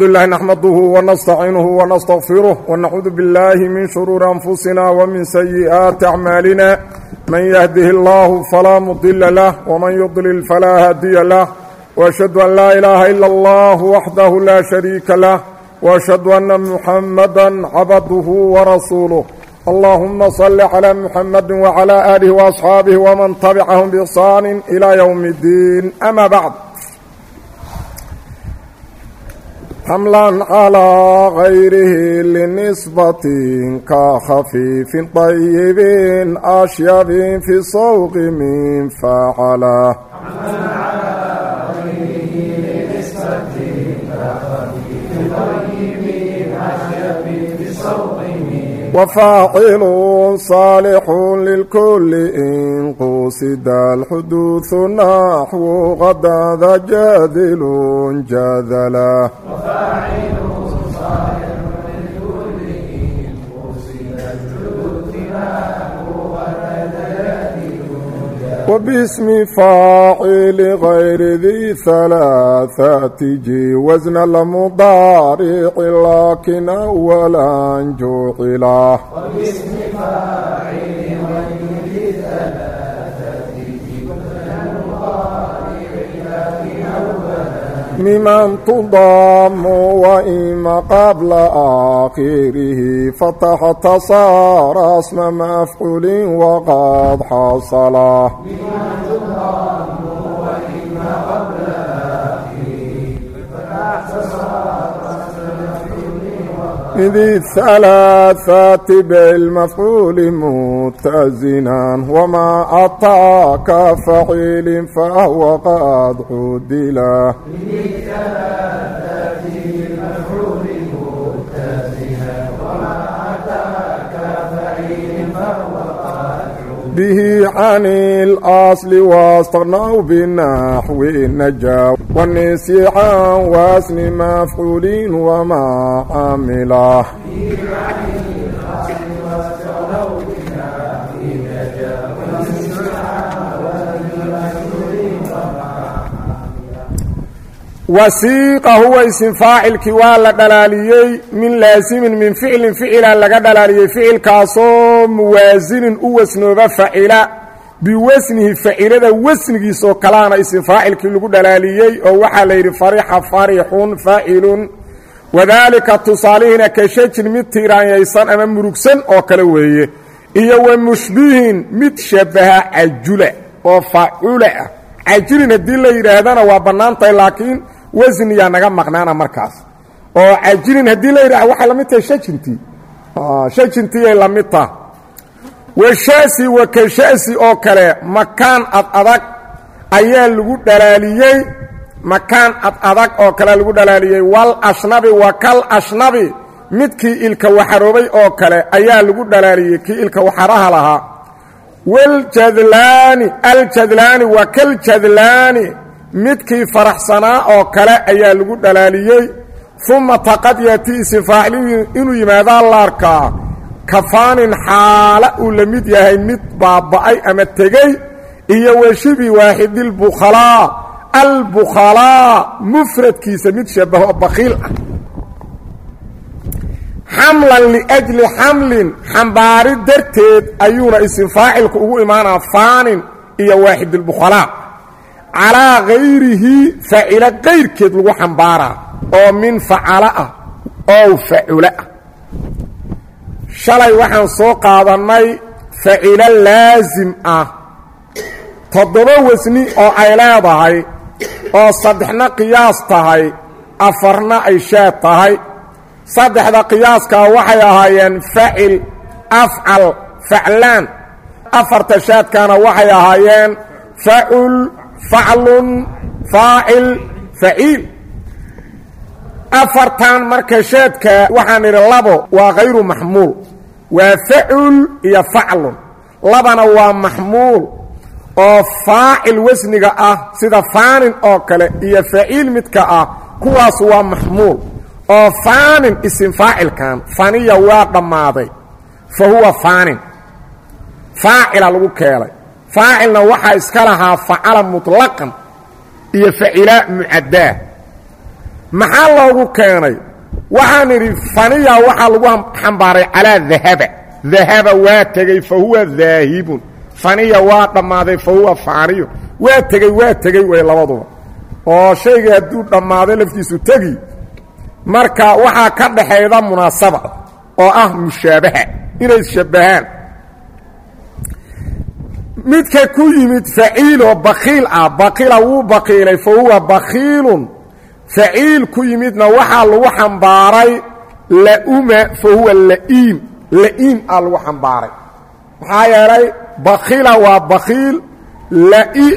bdlhi naxmaduhu wanastaciinuhu wanastaqfiruh wanacuudu biاllaahi min shuruuri anfusina wmin sayi'aati acmaalina man yahdihi اllahu falaa mudila lah wman yudlil falaa haadiya lah washhadu an laa ilaaha ila اllah waxdahu laa shariika lah washhadu anna muxamada cabduhu warasuuluh allahuma salli calaa muxamadi wacalaa aalihi waasxaabihi wman tabicahum biixsaani ilaa ywm اddiin ama bacd xamlan calaa kayrihi linisbatin ka khafiifin dayibin ashyabin fi sawqi min facala وفاعل صالح للكل إن قصد الحدوث نحو غدا ذا جادل جاذلا وفاعل صالح وباسم فاعل غير ذي ثلاثة جي وزن المضارع لكن أولا جعله وباسم فاعل غير miman tudaamu waima qabla aakhirihi fataxa tasaara asma mafcuulin waqad xasala midid alaaati bilmafcuuli mutazinan wamaa ataaka faciilin fahwa qad cudila به عن الأصل واستغنوا بالنحو النجا والنسيحان واسم مفعول وما عمله wasiiqa huwa isim faacilkii waa la dhalaaliyey min laasimin min ficlin ficila laga dhalaaliyey ficilkaasoo muwaasinin u wasnooba facila biwasnihi facilada wasnigiisoo kalaana isim faacilkii lagu dhalaaliyey oo waxaa la yidhi farixa farixun faacilun. Wadaalika tusaalihiina ka shajin mid tiiraanyaysan ama murugsan oo kale weeye iyo wa mushbihin mid shabaha cajula oo facula ah. Cajilin haddii la yidhaahdana waa bannaantahay laakiin wasniyaa naga maqnaana markaas. Oo cajilin haddii la yidhahdo waxay la mid tahay shajintii shajintiiyay la mid taha washasi wa kashasi oo kale makaan ad ayaa lagu dhalaaliyey. Makaan ad adag oo kale lagu dhalaaliyey. Wal ashnabi wa kal ashnabi midkii ilka waxaroobay oo kale ayaa lagu dhalaaliyey. Kii ilka waxaraha lahaa. Waljadlaani aljadlaani wa kaljadlaani midkii faraxsanaa oo kale ayaa lagu dhalaaliyey uma taqad yaati isim faaciliin inuu yimaadaa la arkaa kafaanin xaala uu la mid yahay mid baaba'ay ama tegey iyo washibi waaxidilbukhalaa albukhalaa mufradkiisa mid shabaho bakhiil ah. Xamlan liajli xamlin xambaari darteed ayuuna isim faacilku ugu imaanaa faanin iyo waaxidilbukhalaa calaa hayrihi facilo kayrkeed lagu xambaaraa oo min facala ah oo facula ah. Shalay waxaan soo qaadannay facilo laasim ah. Toddoba wasni oo ay leedahay oo saddexna qiyaas tahay afarna ay shaad tahay. Saddexda qiyaaskaa waxay ahaayeen facil afcal faclaan afarta shaadkaana waxay ahaayeen facul faclun faacil faciil afartan marka shaadka waxaan idhi labo waa hayru maxmuul waa facul iyo faclun labana waa maxmuul oo faacil wasniga ah sida faanin oo kale iyo faciil midka ah kuwaas waa maxmuul oo faanin isim faacilkan faniya waa dhammaaday fa faanin faacila lagu keenay faacilna waxaa iska lahaa facala muطlaqan iyo facila mucaddaa maxaa loogu keenay? Waxaan idhi faniya waxaa lagu xambaaray calaa dahaba. Dahaba waa tegey fa huwa daahibun. Faniya waa dhammaaday fa huwa faaniyo waa tegey waa tegey way labaduba. Oo shayga hadduu dhammaaday laftiisu tegi marka waxaa ka dhaxayda munaasaba oo ah mushaabaha. Inay ishabbahaan midka ku yimid faciiloo bakiil ah bakiila wuu bakiilay fa huwa bakiilun faciil ku yimidna waxaa lagu xambaaray lauma fa huwa laiim. La'iim aa lagu xambaaray. Maxaa yeelay bakiila waa bakiil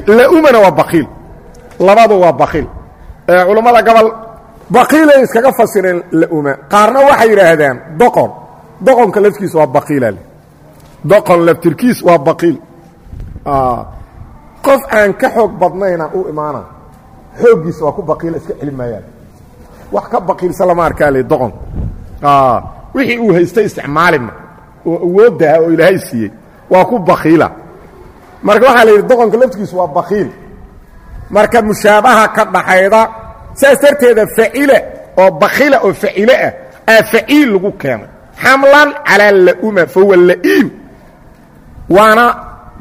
laumana waa bakiil labadu waa bakiil culammada gobol bakiilay iskaga fasireen lauma. Qaarna waxay yidhaahdaan doqon. Doqonka laftiis waa bakiilale doqon laftirkiis waa bakiil qof aan ka xoog badnaynaan u imaana xooggiisa waa ku bakiila iska celi maayaan. Wax ka bakiilsa lama arkaa le doqon. Wixii uu haystay isticmaalima oo awooddaha oo ilaahay siiyey waa ku bakiila marka waxaa la yidhi doqonka laftigiisu waa bakiil marka mushaabaha ka dhaxayda saas darteeda facile oo bakila oo facile ah aa faciil lagu keenay. Xamlan calaa lauma fa huwa la'iim. Waana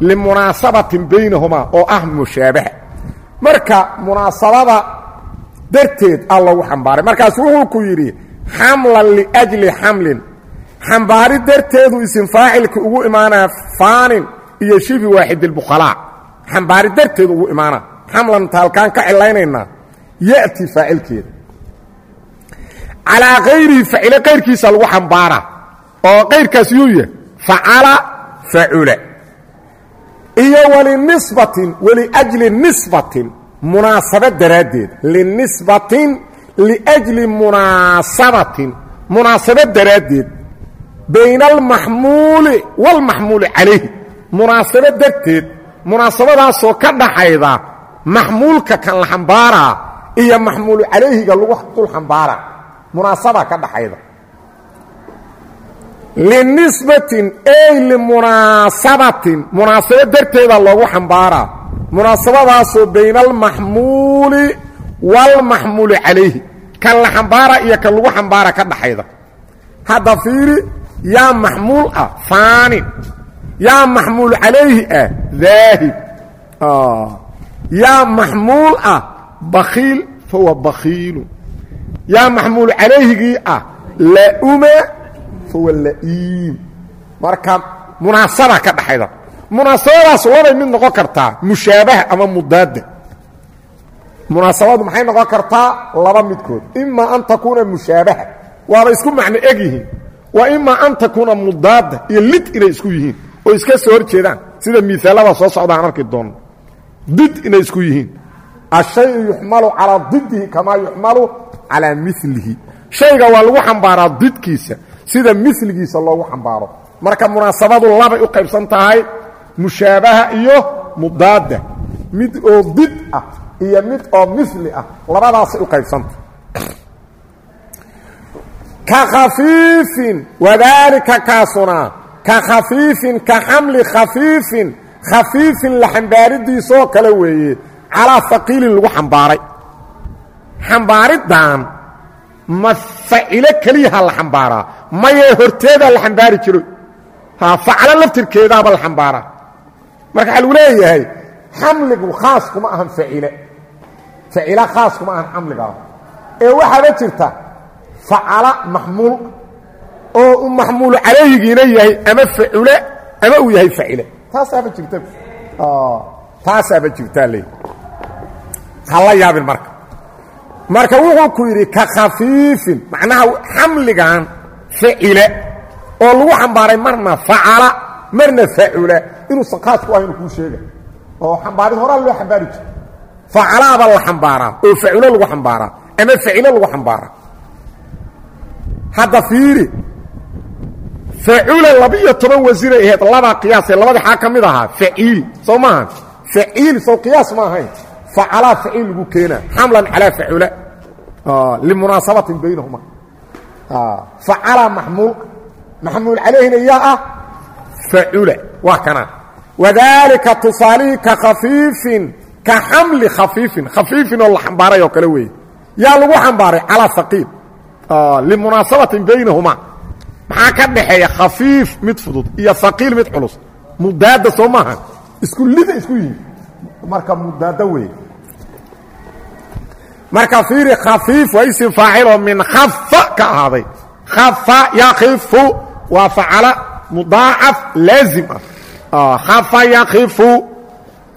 limunaasabatin baynahumaa oo ah mushaabaha marka munaasabada darteed aa loogu xambaaray markaas wuxuu ku yidhi xamlan liajli xamlin xambaari darteedu isim faacilka ugu imaanaa faanin iyo shibi waaxid اlbukhalaa xambaari darteedu ugu imaanaa xamlan taalkaan ka cilaynaynaa ya'ti faacilkeeda calaa kayrihi facile kayrkiisa lagu xambaaraa oo kayrkaas yuu yahay facala facula iyo walinisbatin waliajli nisbatin munaasaba daraaddeed. Linisbatin liajli munaasabatin munaasabo daraaddeed. Bayna almaxmuuli waalmaxmuuli calayhi. Munaasabo darteed munaasabadaasoo ka dhaxayda maxmuulka kan la xambaaraa iyo maxmuulu calayhiga lagu dul xambaaraa. Munaasabaa ka dhaxayda linisbatin ey limunaasabatin. Munaasabo darteeda loogu xambaaraa. Munaasabadaasoo bayna almaxmuuli waalmaxmuuli calayhi. Kan la xambaara iyo kan lagu xambaara ka dhaxayda. Hadda fiiri yaa maxmuul ah faanin yaa maxmuul calayhi ah daahib yaa maxmuul ah bakiil fahuwa bakiilu yaa maxmuul calayhigii ah lauma fahuwa la'iim marka munaasaba ka dhaxayda munaasabadaas labay mid noqon kartaa mushaabaha ama mudaada munaasabadu maxay noqon kartaa laba midkood. Ima an takuuna mushaabaha. Waaba isku macno eg yihiin. Wa ima an takuuna mudaada iyo lid inay isku yihiin. Oo iska soo hor jeedaan. Sida miaalada soo socda aan arki doonno did inay isku yihiin. Ashayu yuxmalu calaa didihi kamaa yuxmalu calaa milihi shayga waa lagu xambaaraa didkiisa sida miligiisa loogu xambaaro. Marka munaasabadu labay u qaybsan tahay mushaabaha iyo mudaada mid oo did ah iyo mid oo mili ah labadaasay u qaybsanta ka khafiifin wadaalika kaasuna ka khafiifin ka xamli khafiifin. Khafiifin la xambaaridiisoo kale weeye. Calaa faqiilin lagu xambaaray. Xambaariddan ma facilo keliyaha la xambaaraa mayee horteedaa la xambaari jiro ha faclo laftirkeedaaba la xambaaraa marka waxaa lagu leeyahay xamligu khaas kuma ahan facile facila khaas kuma ahan xamligaada ee waxaaba jirta facala maxmuul. Oo u maxmuulu calayhigiina yahay ama facule ama uu yahay facile taasaaba jirta. Taasaaba jirtaa leey hala yaabin marka marka wuxuu ku yidhi ka khafiifin. Macnaha xamligan facile oo lagu xambaaray marna facala marna facula inuusan khaas ku ahayn kuu sheega oo xambaarid horaa loo xambaari jiro facalaaba la xambaaraa oo faculo lagu xambaaraa ama facilo lagu xambaaraa. Hadda fiiri facula laba-iyo toban wasiiray ahayd labaa qiyaasee labadii xaa ka mid ahaa faciil soo maaha faciil sow qiyaas ma ahayn facalaa faciil lagu keenaa. Xamlan calaa facula limunaasabatin baynahuma. Facala maxmuul maxmuul calayhina yaa ah facula waa kana. Wadaalika tusaalihii ka khafiifin ka xamli khafiifin khafiifin oo la xambaaray oo kale weeye. Yaa lagu xambaaray calaa haqiil limunaasabatin baynahumaa maxaa ka dhaxeeya khafiif mid fudud iyo haqiil mid culus? Mudaada soo maaha. Isku lida isku yihiin marka mudaado wey marka fiiri khafiif waa isim faaciloo min khafa ka ahaaday. Khafa yakifu waa facala mudaacaf laazim ah. Khafa yakifu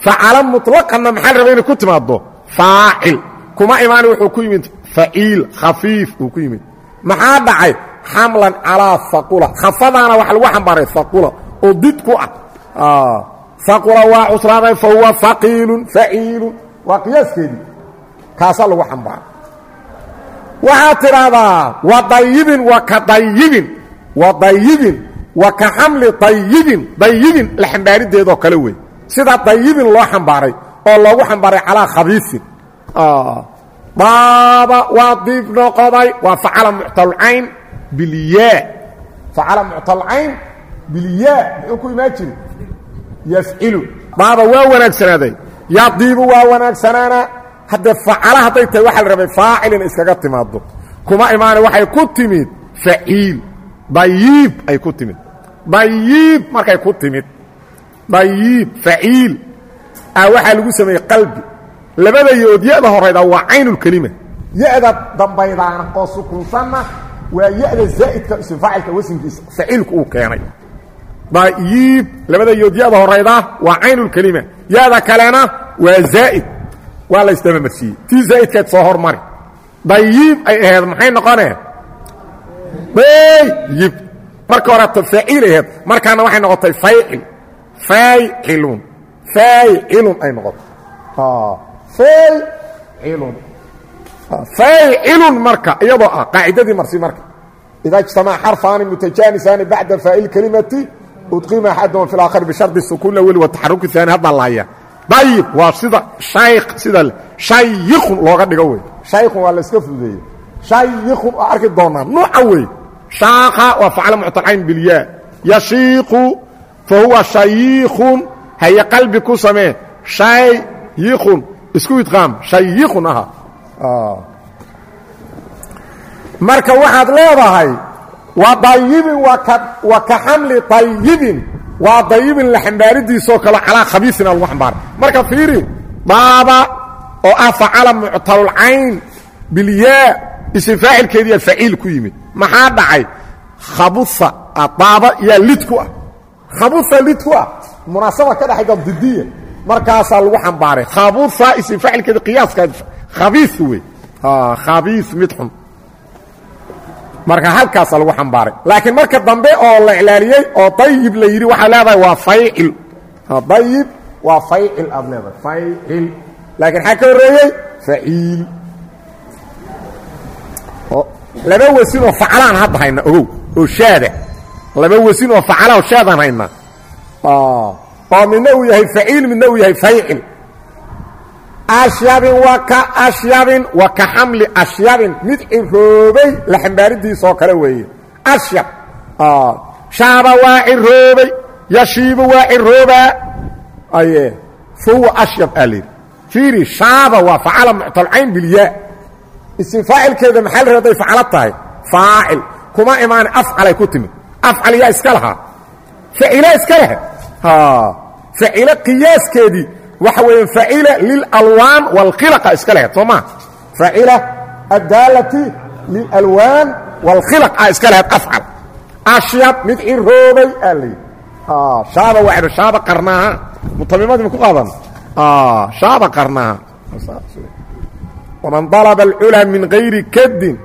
facala muطlaqanna maxaa la raba inay ku timaado faacil. Kuma imaani wuxuu ku yimid faciil khafiif uu ku yimid. Maxaa dhacay? Xamlan calaa faqula khafadaana waxa lagu xambaaray faqula oo did ku ah faqula waa cuslaaday fa huwa faqiilun faciilun. Waa qiyaaskeedii kaasaa lagu xambaaray waxaad tidhaahdaa wa dayibin wa ka dayibin wa dayibin wa ka xamli dayibin dayibin la xambaarideedoo kale wey sida dayibin loo xambaaray oo loogu xambaaray calaa khabiisin. Daaba waa diib noqoday waa facala muctalcayn bilyaa facala muctalcayn bilyaa muxuu ku imaan jiri yafcilu daaba waa wanaagsanaaday yadiibu waa wanaagsanaana haddee facala hadday tahay waxaa la rabay faacilin iskaga timaado kuma imaana waxay ku timid faciil dayiib ay ku timid. Dayiib markay ku timid. Dayiib faciil ah waxaa lagu sameeyey qalbi. Labada yood ya-da horayda waa caynulkelima ya-da dambaydaana oo sukunsanna waa ya-da zaa'idka ismfaacilka wasinkiisa faciilku uu keenay. Dayiib labada yood ya-da horayda waa caynulkelima ya-da kalena waa zaa'id waa la isdamamarsiiyey tii zaa'idkeed soo hormari dayiib ay aheed maxay noqoneen? Dayib marka horeeto faaciil ay aheed. Markaana waxay noqotay faycil faycilun faycilun ay noqotay. Faycilun faycilun marka iyadoo ah qaacidadii marsi marka. Idaa ijtamaca xarfaani mutajaanisani bacda faa'il kelimati udqima axadahum fi اlaakhir bishardi sukuun laweli wa taxaruki aani hadda laaya dayib waa sida shayk sida shayikun looga dhigo wey shaykun waa la iska fududeeyey. Shayikun oo arki doonaa nuuca wey shaaka waa facla muctalcayn bilyaa yashiiqu fa huwa shayiikun haye qalbi ku samee. Shayikun isku idqaam. Shayikun aha. Marka waxaad leedahay waa dayibin wa ka xamli dayibin waa dayibin la xambaaridiisoo kale calaa khabiisina lagu xambaara marka fiiri daaba oo ah facala muctalcayn bilyaa isim faacilkeediiya faciil ku yimid. Maxaa dhacay? Khabusa daaba yaa lid ku ah. Khabusa lid ku ah. Munaasaba ka dhexayda didiya markaasaa lagu xambaaray. Khabusa isim faacilkeedi qiyaaska khabiis wey. Khabiis mid xun marka halkaasaa lagu xambaaray. Laakiin marka dambe oo la iclaaliyey oo dayib la yidhi waxaa leedahay waa faycil. Dayib waa faycil aad leedahay faycil. Laakiin xaa ka horreeyey? Faciil. Laba wasin oo faclaan hadda hayna ogow oo shaada. Laba wasin oo faclaan oo shaadaan hayna. Oo midna uu yahay faciil midna uu yahay faycil ashyabin wa ka ashyabin wa ka xamli ashyabin. Mid ciroobay la xambaaridiisa oo kale weeye. Ashyab shaaba waa ciroobay yashiibu waa ciroobaa aye fahuwa ashyab aa layidhi. Fiiri shaaba waa facala muctalcayn bilyaa isim faacilkeeda maxaa la haday facalo tahay. Faacil. Kuma imaana afcalay ku timid afcal yaa iska lahaa. Facila iska leh facilo qiyaaskeedii waxa weya facila lilalwaan wاlkhilaqa iska lehed soo maa facila addaalati lilalwaan wاlkhilaq aa iska lehed afcal. Ashyab mid ciroobay aa layidhi shaaba waanu shaaba qarnaaha. Mutamimadima ku qaadan? Shaaba qarnaaha. Waman dalaba alculaa min gayri kadin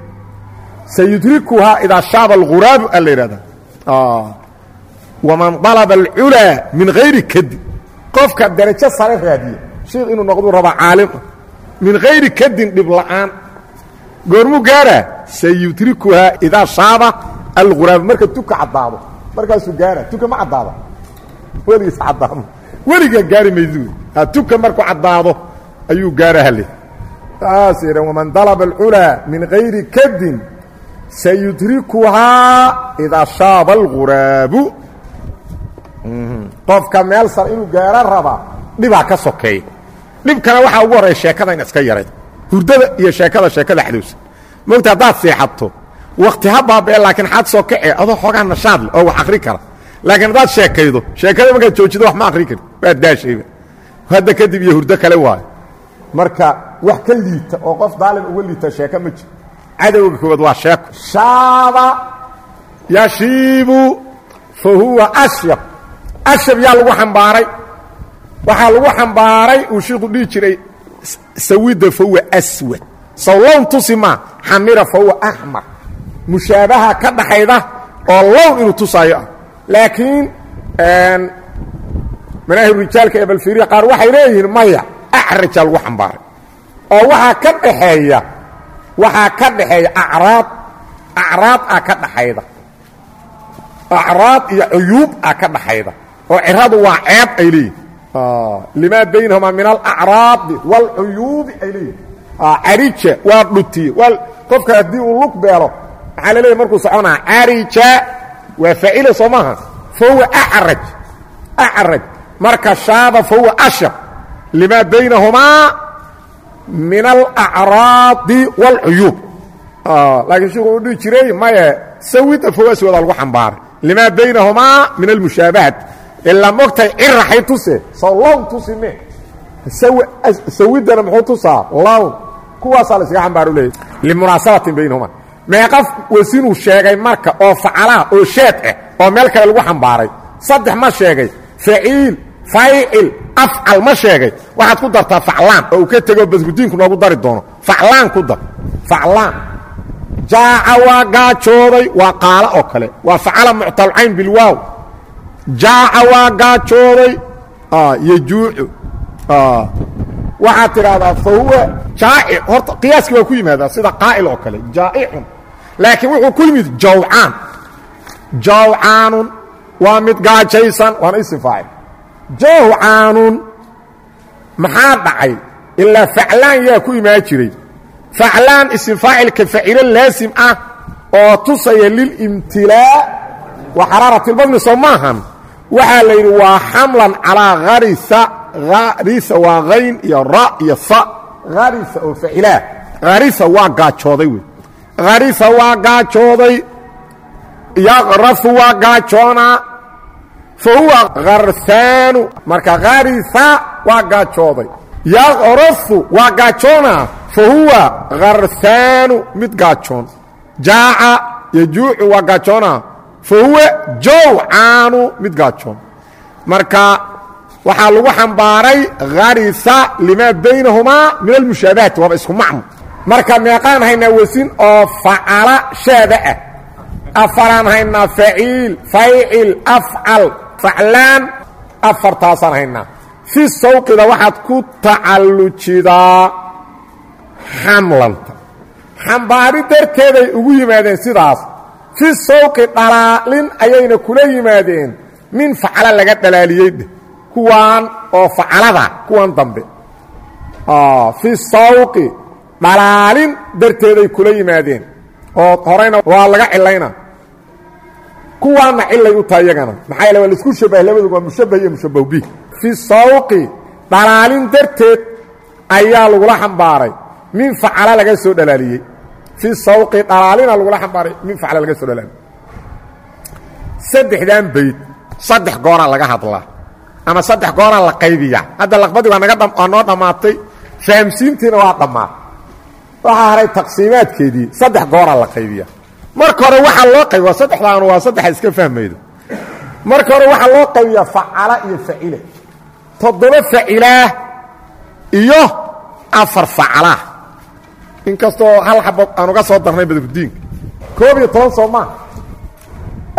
sayudrikuhaa idaa shaaba alghuraabu aa la yidhahda waman dalaba alculaa min hayri kadin qofka darajo sare raadiya shiikh inuu noqduu rabaa caalima min hayri kadin dhib la'aan. Goormuu gaara sayudrikuhaa idaa shaaba alquraab marka tuka caddaado markaasuu gaara tuka ma caddaado weligiis caddaado weligaa gaari maydu tuka markuu caddaado ayuu gaarahale saas yidha waman dalaba alculaa min hayri kadin sayudrikuhaa idaa shaaba alquraabu qofka meel sar inuu gaaro rabaa dhibaa ka sokeeya dhibkana waxaa ugu horreya sheekada in iska yaray hurdada iyo sheekada sheekada xadowsan mogta haddaad seexato wakti ha baaba'e laakiin xaad soo kacee adoo xoogaa nashaad leh oo wax akhri kara. Laakiin haddaad sheekaydo sheekada markaad joojido wax ma akhri karin. Waad daashayba. Hadda kadib iyo hurdo kale waayo. Marka wax ka liita oo qof daalin uga liita sheeko ma jiro. Cadowga koowaad waa sheeko. Shaaba yashiibu fa huwa ashyab ashyab yaa lagu xambaaray. Waxaa lagu xambaaray uu shiiku dhihi jiray sawida fa huwa aswad sow lown xamira fa huwa axmar mushaabaha ka dhaxayda oo lown inuu tusaayo ah. Laakiin manaahib rijaalka ee balfiriya qaar waxay leeyihiin maya acrajaa lagu xambaaray. Oo waxaa ka dhaxeeya waxaa ka dhaxeeya acraad. Acraad ah ka dhaxayda. Acraad iyo cuyuub ah ka dhaxayda oo ciradu waa ceeb ay leeyihiin limaa baynahumaa min alacraadi wاlcuyuubi ay leeyihiin carija waa dhutiye qofka haddii uu lug beelo maxaa markuu soconaa carija waa faacila soo maaha. Acraj acraj marka shaaba fa huwa ashab. Limaa baynahumaa min alacraadi wاlcuyuub laakiin shiku uu dhihi jiray maye sawida fa huwa aswada lagu xambaaray limaa baynahumaa min almushaabahati ilaa mogtahay ciraxay tuse soo lown tusi me sawidana muxuu tusaa lown kuwaasaa la iskaga xambaaru leeyay limunaasabatin baynahuma meeqaf wasinuu sheegay marka oo facalaa oo shaad ah oo meel kale lagu xambaaray saddex ma sheegay faciil faycil afcal ma sheegay waxaad ku dartaa faclaan oo uu ka tego basgudiinku noogu dari doono faclaan ku dar faclaan jaaca waa gaajooday waa qaalo oo kale waa facala muctalcayn bilwaaw jaaca waa gaajooday. Yajuucu waxaad tidhaahdaa fa huwa horta qiyaaskii waa ku yimaadaa sida qaa'il oo kale jaa'icun. Laakiin wuxuu ku yimid jawcaan. Jawcaanun waa mid gaajaysan waana isim jawcaanun maxaa dhacay? Ilaa faclaan yaa ku imaan jiray. Faclaan isim faacilka laasim ah oo tusaya lilimtilaa wa xaraarati lbadni soo maahan. Waxaa la yidhi waa xamlan calaa harisa harisa waa hayn iyo ra iyo fa harisa oo facilaa harisa waa gaajooday wey. Harisa waa gaajooday. Yaqrafu waa gaajoonaa fa huwa harhaanu marka harisa waa gaajooday. Yaqrafu waa gaajoonaa fa huwa harhaanu mid gaajoon. Jaaca yajuucu waa fa huwa jawcaanu mid gaajoon marka waxaa lagu xambaaray harisa limaa baynahumaa min almushaabahati waaba isku macno marka meeqaan haynaa wasin oo facala shaada ah afaraan haynaa faciil faycil afcal faclaan afartaasaan haynaa fi sawqida waxaad ku tacallujidaa xamlanta xambaari darteeday ugu yimaadeen sidaas fi sawqi dhalaalin ayayna kula yimaadeen min facala laga dhalaaliyey kuwaan oo facalada kuwan dambe. Fi sawqi dhalaalin darteeday kula yimaadeen. Oo horeyna waa laga cilayna. Kuwaanna cilay u tahay iyagana maxaa yaele waa la isku shabahay labadu waa mushabbah iyo mushabbah bih fi sawqi dhalaalin darteed ayaa lagula xambaaray. Min facala laga soo dhalaaliyey fi sawqi dhalaalina lagula xambaaray min facala laga soo dhalaaliyey saddexdan bayd saddex gooraa laga hadlaa ama saddex gooraa la qaybiyaa hadda laqbadii waa naga waa noo dhammaatay fahamsiintiina waa dhammaatay waxaa haray taqsiimaadkeedii saddex gooraa la qaybiya marka hore waxaa loo qaybiya saddexdaanu waa saddexa iska fahmaydo marka hore waxaa loo qaybiyaa facala iyo facile toddoba facilaah iyo afar facalaah inkastoo hal xabo aan uga soo darnay badgudiinka koob iyo toban soo maa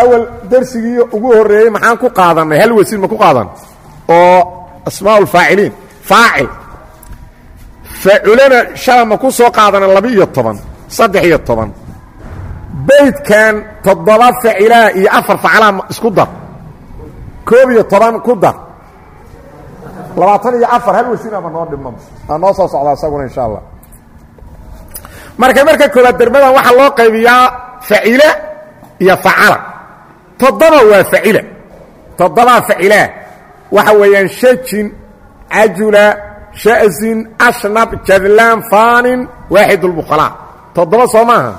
awal darsigii ugu horreeyey maxaan ku qaadannay hal wasiin ma ku qaadan? Oo asmaa ulfaaciliin faacil. Faculana shala ma ku soo qaadana laba-iyo toban saddex iyo toban. Baydkan toddoba facilaa iyo afar facalaa isku dar. Koob iyo toban ku dar. Labaatan iyo afar hal wasiinaba noo dhimam aa noo soo socdaa isaguna insha allah marka marka koobaad dermadan waxaa loo qaybiyaa facile iyo facala toddoba waa facila toddobaa facilaa waxa weeyaan shajin cajula sha'sin ashnab jadlaan faanin waaxid اlbukhalaa toddoba soo maaha?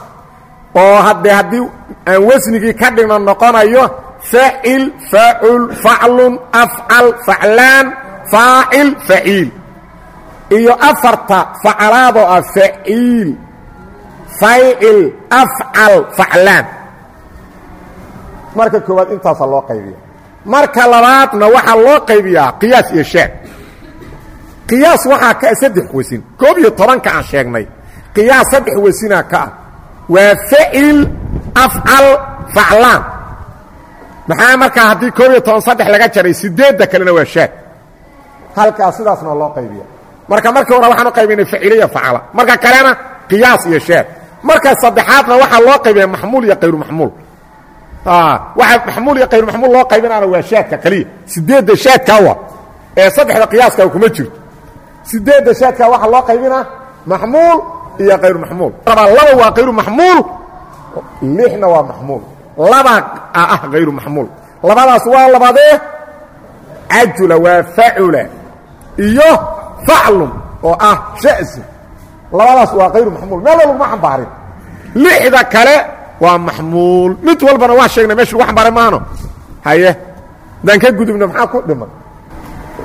Oo haddee haddii aan ka dhigno noqonayo facil facul faclun afcal faclaan faacil faciil iyo afarta facalaadoo ah faycil afcal faclaan marka koowaad intaasaa loo qaybiya marka labaadna waxaa loo qaybiyaa qiyaas iyo shaad qiyaas waxaa ka saddex wasin koob iyo tobanka aan sheegnay. Qiyaas saddex wasinaa ka ah. Waa facil afcal faclaan maxaa markaa haddii koob iyo toban saddex laga jaray sideedda kalena waa shaad halkaas sidaasna loo qaybiya marka markii hore waxaan u qaybinay faciliya facala marka kalena qiyaas iyo shaad marka saddexaadna waxaa loo qaybiya maxmuul iyo kayru maxmuul. Waxa maxmuul iyo kayru maxmuul loo qaybinaana waa shaadka kaliya. Sideedda shaadkaa wa ee saddexda qiyaaska kuma jirto. Sideedda shaadkaa waxaa loo qaybinaa maxmuul iyo kayru maxmuul. Laba waa kayru maxmuul lixna waa maxmuul. Laba ah kayru maxmuul. Labadaas waa labadee cajula waa facula iyo faclun oo ah sha'si labadaas waa kayru maxmuul. Meel laguma xambaarin. Lixda kale waa maxmuul. Mid walbana waa sheegnay meesha lagu xambaaray maano haye haddaan ka gudubna maxaa ku dhiman?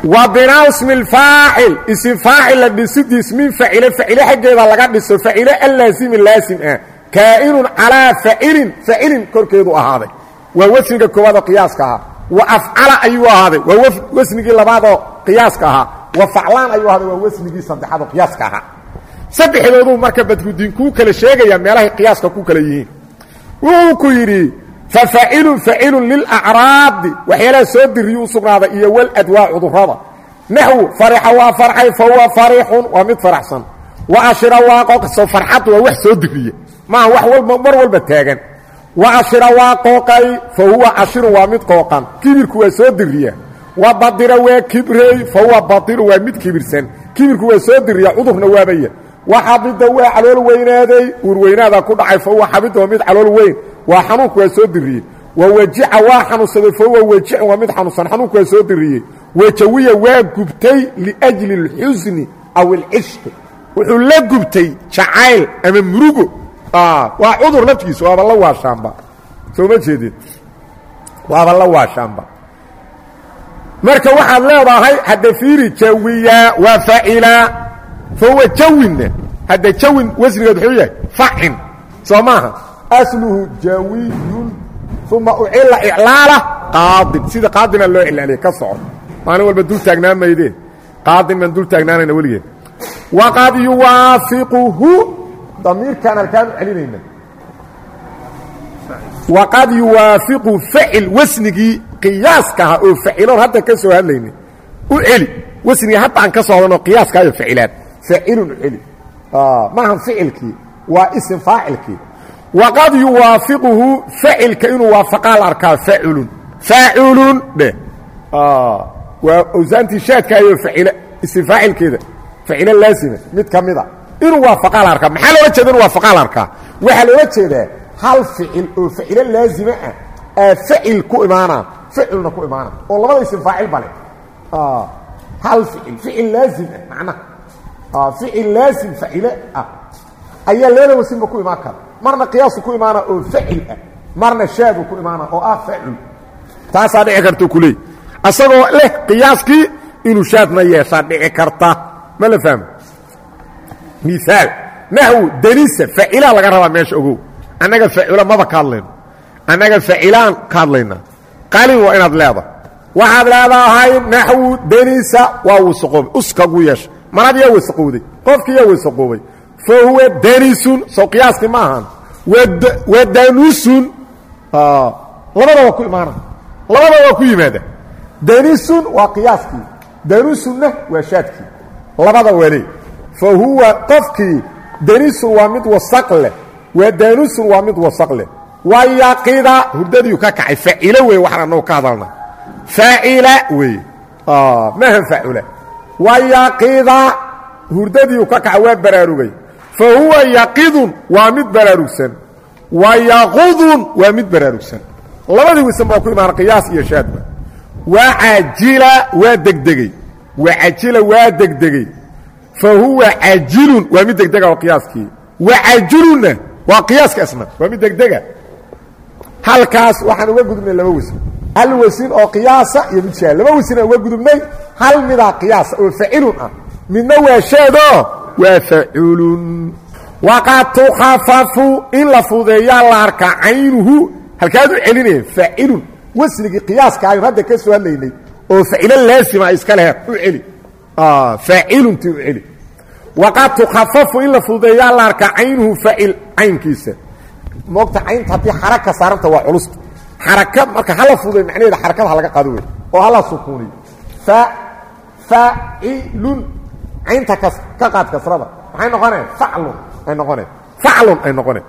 Wa binaa smi اfaacil isim faacil la dhisidiis min facile facile xaggeeda laga dhiso facile allaasimi laasim ah. Kaa'inun calaa facilin facilin korkeedu ahaaday. Waa wasniga koowaadoo qiyaaska ahaa. Wa afcala ayuu ahaaday. Waa wasnigii labaadoo qiyaaska ahaa. Wa faclaan ayuu ahaaday. Waa wasnigii saddexaadoo qiyaaska ahaa saddexdooduu marka badrudiin kuu kala sheegaya meelahay qiyaaska ku kala yihiin. Wuxuu ku yidhi fafaacilun facilun lilacraadi waxyaalaha soo diriyuu u sugnaaday iyo waladwaa cudurrada. Naxwu farixa waa farxay fa huwa farixun. Waa mid faraxsan. Wa ashira waa qooqso farxaddu waa wax soo diriye maaha wax walba mar walba taagan. Wa ashira waa qooqay fa huwa ashirun. Waa mid qooqan. Kibirku waa soo diriya wa badira waa kibrey fa huwa badirun waa mid kibirsan. Kibirku waa soo diriya cudurna waabaya wa xabida waa calool weynaaday uurweynaadaa ku dhacay fa huwa xabida waa mid calool weyn. Waa xanuunku waa soo diriyey. Wa wajica waa xanuunsaday fa huwa wajicun waa mid xanuunsan. Xanuunku waa soo diriyey. Wajawiya waa gubtay liajli اlxusni aw اlcishqi wuxuu la gubtay jacayl ama murugo. Waa cudur laftigiisa waaba la waashaanba. Soo ma jeedid waaba la waashaanba. Marka waxaad leedahay hadda fiiri jawiya waa faacila fa huwa jawinna hadda jawin wasnigeed wuxuu yahay facin soo maaha asluhu jawiyun uma ucila iclaala qaadin sida qaadina loo cilaaliyay ka soco maalin walba dul taagnaan maydee qaadin baan dul taagnaanayna weligeed waqad yuwaafiquhu damiirkaan halkaan celinayna waqad yuwaafiqu facil wasnigii qiyaaska ahaa oo faciloon hadda ka soo hadlaynay u celi wasnigii hadda aan ka soo hadlanoo qiyaaskaayo facilaad facilun u celi maahan ficilkii waa isim faacilkii waqad yuwaafiquhu facilka inuu waafaqaa la arkaa facilun faacilun dheh waa awsaantii shaadkaayo facil isim faacilkeeda facilo laasima mid ka mida inuu waafaqaa la arkaa maxaa loola jeeda inuu waafaqaa la arkaa waxaa loola jeedaa hal ficil oo facilo laazima ah aa facil ku imaanaa ficilna ku imaana oo labada isim faacil bale hal ficil ficil laazim ah macnaha ficil laazim facile ah ayaa leeda wasinba ku imaan kara marna qiyaasu ku imaana oo facil ah marna shaadu ku imaana oo ah facil taasaa dhici karta kuleey asagoo leh qiyaaskii inuu shaadna yeeshaa dhici karta ma la fahmo miaal naxwu danisa facilaa laga rabaa meesha ogow annaga facila maba ka hadlayno annaga facilaan ka hadlaynaa qalin waa inaad leedahay waxaad leedahay naxwu danisa waa wasaqoobay uskagu yeesha marad yaa wasaqowday qofkii yaa wasaqoobay fa huwa danisun sow qiyaaskii ma ahaan wa danusun labada waa ku imaana. Labada waa ku yimaada. Danisun waa qiyaaskii. Danusunna waa shaadkii. Labada wale fa huwa qofkii danisun waa mid wasaq leh. Waa danusun waa mid wasaq leh. Wa yaqida hurdadiiu ka kacay. Facilo wey waxaan annagu ka hadalna faacila weeye. Maahan facula wa yaqida hurdadiiu ka kacay waa baraarugay. Fa huwa yaqidun waa mid baraarugsan. Wa yaqudun waa mid baraarugsan. Labadii wisan baa ku imaana qiyaas iyo shaadba wa cajila waa degdegey wa cajila waa degdegey fa huwa cajilun waa mid degdega waa qiyaaskii. Wa cajilunna waa qiyaaska isna waa mid degdega. Halkaas waxaan uga gudubnay laba wasin hal wasin oo qiyaasa iyo mid shaad. Laba wasin aan uga gudubnay hal midaa qiyaasa oo facilun ah? Midna waa shaadoo waa facilun waqad tukhafafu in la fudeeyaa la arkaa caynuhu. Halkaad u celinaya faacilun wasnigii qiyaaska aynu hadda ka soo hadlaynay oo facilo laasima iska leheed u celi. Faaciluntii u celi. Waqad tukhafafu in la fudeeyaa la arkaa caynuhu faacil caynkiisa. Moogta caynta haddii xaraka saaranta waa culusta xaraka marka hala fudeey macnaheeda xarakada ha laga qaado wey oo hala sukuuniyo faacilun caynta ka qaad kasrada maxay noqoneen faclun ay noqoneen. Faclun ay noqoneen.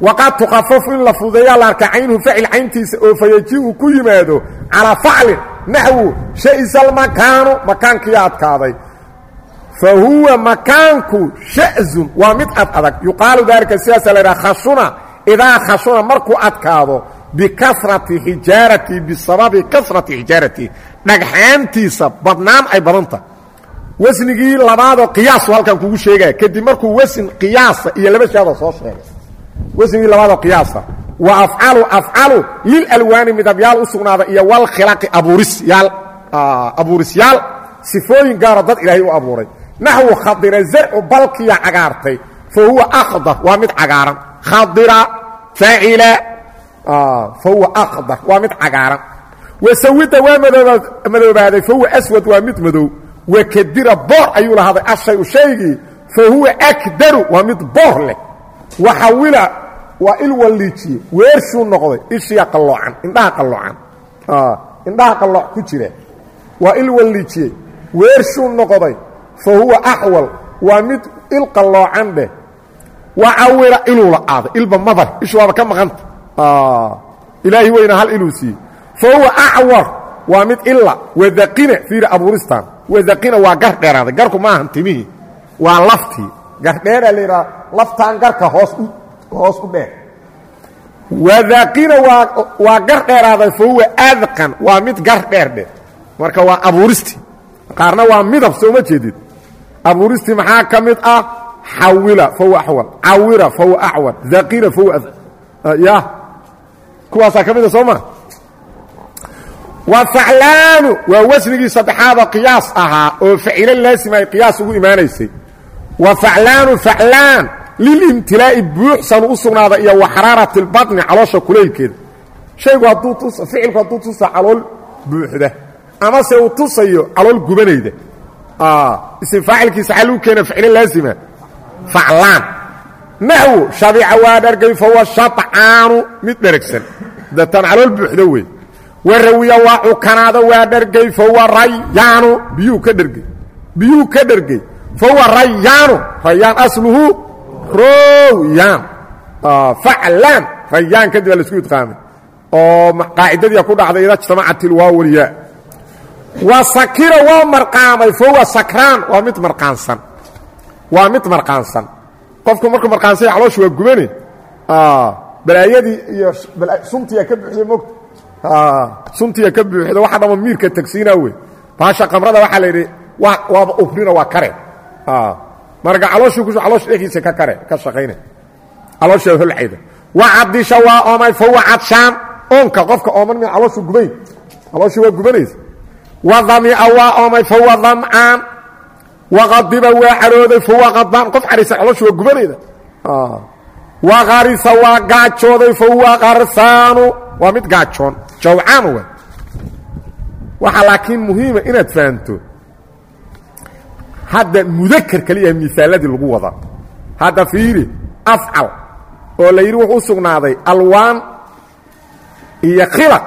Waqad tukhafafu in la la arkaa caynuhu facil cayntiisa oo fayaji-u ku yimaado calaa faclin naxwu sha'isa almakaanu makaankiiya adkaaday. Fa huwa makaanku sha'zun waa mid ad adag. Yuqaalu daalika sidaasa la idhaha khashuna idaa khashuna markuu adkaado bikasrati xijaarati bisababi kasrati xijaarati dhagxaantiisa badnaan ay badanta. Wasnigii labaadoo qiyaasu halkan kugu sheegaya kadib markuu wasn qiyaasa iyo laba shaadoo soo sheegay. Wasnigii labaadoo qiyaasa. Wa afcalu afcalu lilalwaani midabyaal u sugnaada iyo walkhilaqi abuurisyaal abuurisyaal sifooyin gaaro dad ilaahay u abuuray. Naxwu khadira zarcu balkiya cagaartay. Fa huwa akhdar waa mid cagaaran. Khadira faacila fa huwa akhdar waa mid cagaaran wasawida waa madoobaaday fa huwa aswad waa mid madow. Wakadira boor ayuu lahaaday ashayu shaygii fa huwa akdaru waa mid boor leh. Waxawila waa il walliijiye. Weershuu noqday ishiya qalloocan indhaha qalloocan indhaha qallooc ku jira. Waa il walliijiye. Weershuu noqday fa huwa axwal waa mid il qalloocan dheh wacawila iluu la aaday ilba madar ishu waaba ka maqanta. Ilaahi weyna hal iluu siiyey fa huwa acwar waa mid ila wadaqina fiiri abuuristaan wadaqina waa gar dheeraaday garku maahan timihii waa laftii gardheeraa la yidhaha laftaan garka hoos u dheer wadaqina waa gar dheeraaday fa huwa adqan waa mid gar dheer dheh marka waa abuuristii qaarna waa midab soo ma jeedid abuuristii maxaa ka mid ah xawila fa huwa axwal cawira fa huwa acwar daqina fa huwa ya kuwaasaa ka mida soo ma wa faclaanu waa wasnigii saddexaadoo qiyaas ahaa oo facilo laasima ay qiyaas ugu imaanaysay. Wa faclaanu faclaan lilimtilaa'i buuxsanu u sugnaada iyo wa xaraarati اlbaطni caloosha kulaylkeeda. Shaygu hadduu tus ficilku hadduu tusa calool buuxda amase uu tusayo calool gubanayda. Isim faacilkiisa xaa lagu keena ficilo laasima. Faclaan naxwu shabica waa dhargay fa huwa shabcaanu mid dheragsan datan calool buuxda wey warawiya waa cukanaado waa dhargay fa huwa rayaanu biyuu ka dhergey biyuu ka dhergey fa huwa rayaanu rayaan asluhu rowyaan faclaan rayaan kadib aa la isku idqaamay. Oo qaacidadii ku dhacday ida ijtamacat ilwaawalyaa wa sakira waa marqaamay fa huwa sakraan waa mid marqaansan. Waa mid marqaansan. Qofku markuu marqaansanya caloosha waa gubane. Balaayadii iyo suntiyaa ka buuxday mogta suntiya ka buuxda waxa dhama miirka tagsiinaa wey baasha qamrada waxaa la yidhi waaba ubrina waa kare. Marka calooshuu ku caloosh dhexiisa ka kare ka shaqayna caloosha holcayda wa cadisha waa oomay fa huwa cadshaan oonka qofka ooman mi calooshu gubayn. Caloosha waa gubanaysa. Wa damica waa oomay fa huwa damcaan waqadiba waa carooday fa huwa qadaan qof carisa caloosha waa gubanayda. Wa qarisa waa gaajooday fa huwa qarsaanu waa mid gaajoon jawcaan wa waxaa laakiin muhiima inaad fahanto hadda mudakar kaliyaha misaaladii lagu wadaa hadda fiiri afcal oo la yidhi wuxuu u sugnaaday alwaan iyo khilaq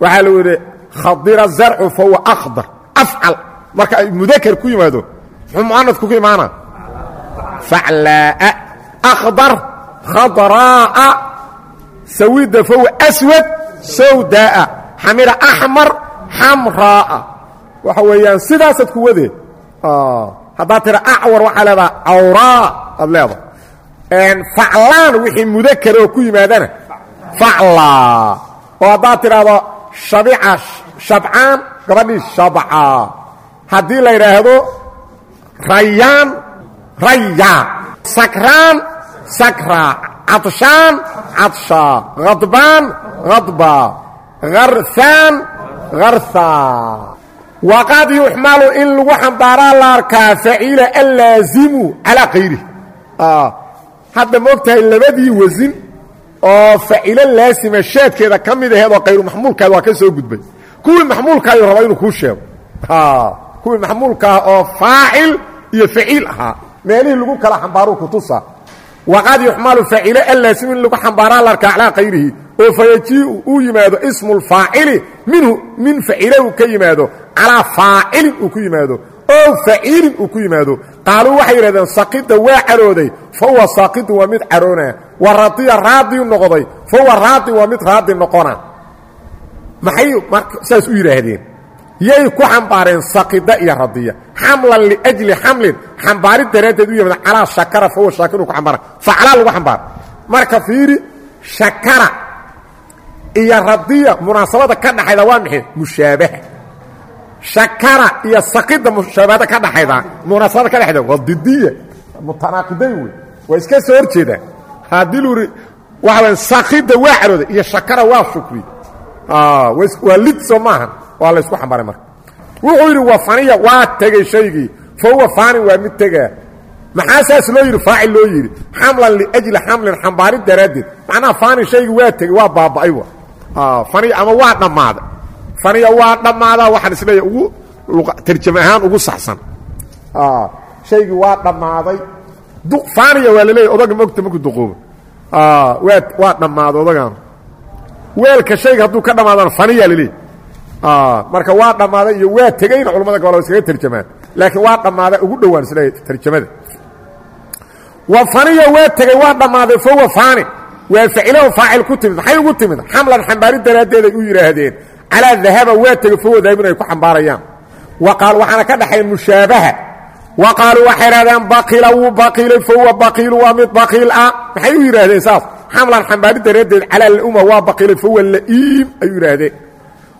waxaa la yidhi khadira zarcu fa huwa akhdar. Afcal marka ay mudakar ku yimaado muxuu mu'anadku ku imaana faclaa'a. Akhdar khadraa'a. Sawida fa huwa aswad sawdaa'a xamira axmar xamraa'a. Waxa weeyaan sidaasaad ku wadee haddaad tira acwar waxaa leedaha cawraa aad leedahay. Faclaan wixii mudakara oo ku yimaadana faclaa. Oo haddaad tidhaahdo shabica shabcaan gabadhii shabcaa haddii la yidhaahdo rayaan raya sakraan sakraa cadshaan cadshaa khadbaan khadbaa harhaan harhaa waqad yuxmalu in lagu xambaaraa la arkaa faciila allaazimu calaa kayrihi hadda moogtahay labadii wasin oo facilo laasima shaadkeeda ka mid aheed oo kayru maxmuulkaad waa ka soo gudbay kuwii maxmuulkaayu rabaa inuu kuu sheego kuwii maxmuulkaah oo faacil iyo faciil ahaa meelihii lagu kala xambaaruu kutusa waqad yuxmalu facilo allaasim in lagu xambaaraa la arkaa calaa kayrihi oo fayajiiu uu yimaado ismu lfaacili minhu min facile uu ka yimaado calaa faacilin uu ku yimaado oo faciilin uu ku yimaado qaaluu waxay yidhahdeen saqida waa carooday fa huwa saaqidun waa mid caroona wa radiya raadiu noqday fa huwa raadin waa mid raadi noqona maxay saas u yidhaahdeen yay ku xambaareen saqida iyo radiya. Xamlan liajli xamlin. Xambaarid daraaddeed u yimaada calaa shakara fa huwa shaakirun ku xambaara. Faclaa lagu xambaara marka fiiri shakara iyo radiya munaasabada ka dhaxayda waa maxay? Mushaabaha. Shakara iyo sakida mushaabahada ka dhaxayda munaasabada ka dhexayda waa didiya mutanaaqidayn wey. Waa iska soo hor jeedaan haddii luri waxa waya sakida waa carooday iyo shakara waa shukri. Waa lid soo maahan waa la ysku xambaaray marka. Wuxuu yidhi wa faniya waa tegey shaygii. Fa huwa faanin waa mid tegaa maxaa saas loo yidhi? Faacil loo yidhi. Xamlan liajli xamlin xambaarid daraaddeed. Macnaha faanin shaygii waa tegey waa baaba'ay wa. Faniya ama waa dhammaaday faniya waa dhammaadaa waxaan is leeyahay ugu tarjame ahaan ugu saxsan. Shaygii waa dhammaaday. Faniya waa laleeyahy odaga mogta markuu duqoobo waa waa dhammaaday odagan weelka shayga hadduu ka dhammaadana faniya laleeyahy marka waa dhammaaday iyo waa tegeyna culamada gobol iskaga tarjamaan laakiin waa dhammaaday ugu dhowaan is leeyahay tarjamada. Wa faniya waa tegey waa dhammaaday fahuwa faani waa facilahu faacil ku timid. Maxay ugu timid? Xamlan xambaarid daraaddeed ay u yidhaahdeen calaa dahaba waa tegey fahuwa daahibun ay ku xambaarayaan. Wa qaal waxaana ka dhaxayn mushaabaha. Wa qaaluu waxay idhahdeen baqiila wuu baqiilay fahuwa baqiilu waa mid baqiil ah. Maxay u yidhaahdeen saas? Xamlan xambaarid daraaddeed calaa lauma waa baqiilay fahuwa la'iim ay yidhaahdeen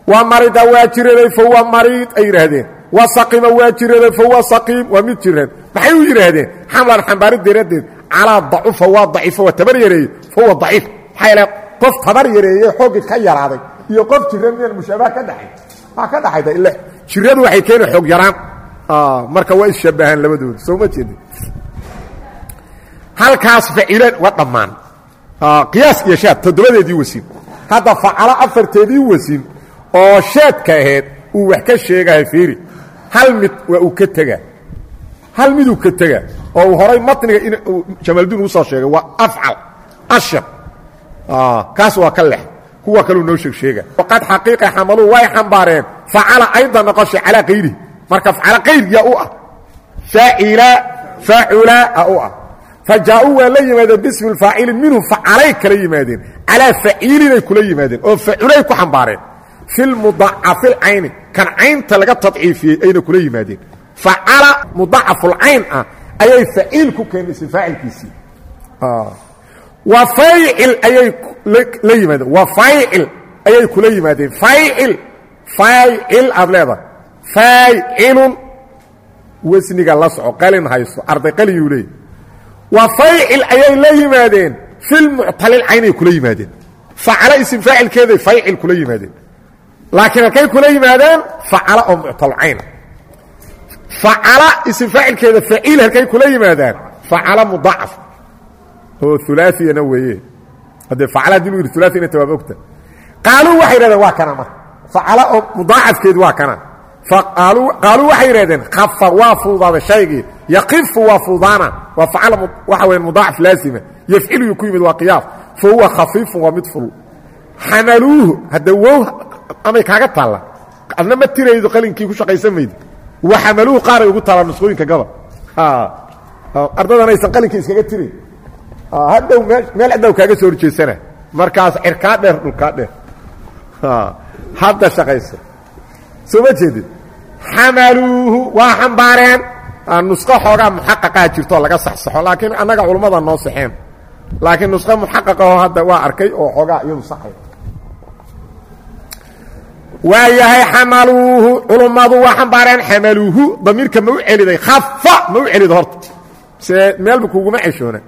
wa marida waa jiraday fahuwa mariid ay yidhaahdeen. Wa saqima waa jiraday fahuwa saqiim waa mid jiran maxay u yidhaahdeen? Xamlan xambaarid daraaddeed calaa dacufa waa daciifo waa tabar yareeyey fahuwa daciif. Maxaa yaele qof tabar yareeyey xooggii ka yaraaday iyo qof jiran miyaan mushaabaha ka dhaxay. Waa ka dhaxayda ile jiradu waxay keeni xoog yaraan. Marka waa isshabbahaan labadooda soo ma jeedin. Halkaas facilo waa dhammaan. Qiyaas iyo shaad toddobadeedii wasiin. Hadda facalo afarteedii wasin oo shaadka ahayd uu wax ka sheegahay fiiri. Hal mid waa uu ka tegaa hal miduu ka tegaa oo uu horay matniga in jamaaldiin uu soo sheegay waa afcal ashar. Kaas waa ka lex. Kuwa kaluu noo sheeg sheega. Waqad xaqiiqa xamaluu way xambaareen. Facala ayda noqoshay calaa kayrihi marka facala kayr yaa u ah. Faacila faculaa u ah. Fa jaa-uu waa la yimaadeen bismi lfaacili minhu facalay kala yimaadeen. Calaa faciilinay kula yimaadeen. Oo faculay ku xambaareen fi lmudacafilcayni kan caynta laga tadciifiyey ayna kula yimaadeen. Facala mudacafulcayn ah ayay faciil ku keenaysay faacilkiisii wa faycil ayay la yimaadeen. Wa faycil ayay kula yimaadeen. Faycil faycil aad leedahay. Faycilun wasniga la soco qalin haysto arday qaliyuu leeyahy wa faycil ayay la yimaadeen. Filmuctalil caynay kula yimaadeen. Facala isim faacilkeeday faycil kula yimaadeen laakiin halkay kula yimaadeen facala oo muctalcayn facala isim faacilkeeda faciil halkay kula yimaadaan. Facala mudacaf oo ulaaiana weeye. Haddee facala haddii lu yidhi ulaai inay tawaab ogta qaaluu waxay yidhahdeen waa kana marka. Facala oo mudaacafkeedu waa kana. Qaaluu waxay yidhahdeen kafa waa fududaaday shaygii. Yaqifu waa fududaana waa facala waxa weya mudaacaf laasima. Yafciluu ku yimid waa qiyaas. Fa huwa khafiifun waa mid ful. Xamaluuhu hadda wow amay kaaga taalla. Adna ma tiraydo qalinkii ku shaqaysan maydi wa xamaluuhu qaaray ugu taallaa nusqooyinka gaba. Ardadan aysan qalinkii iskaga tirayn hadhow meel ciddaw kaaga soo horjeesana. Markaas cirkaa dheer dhulkaa dheer. Hadda shaqaysa. Soo ma jeedid xamaluuhu waa xambaareen. Nusqo xoogaa muxaqaqaa jirtoo laga saxsaxo. Laakiin annaga culummada noo saxeen. Laakiin nusqo muxaqaqaho hadda waa arkay oo xoogaa iyadu saxay waa yahay xamaluuhu culummadu waa xambaareen xamaluuhu damiirka ma u celiday khafa ma u celido horta. Se meelba kuguma ceshoona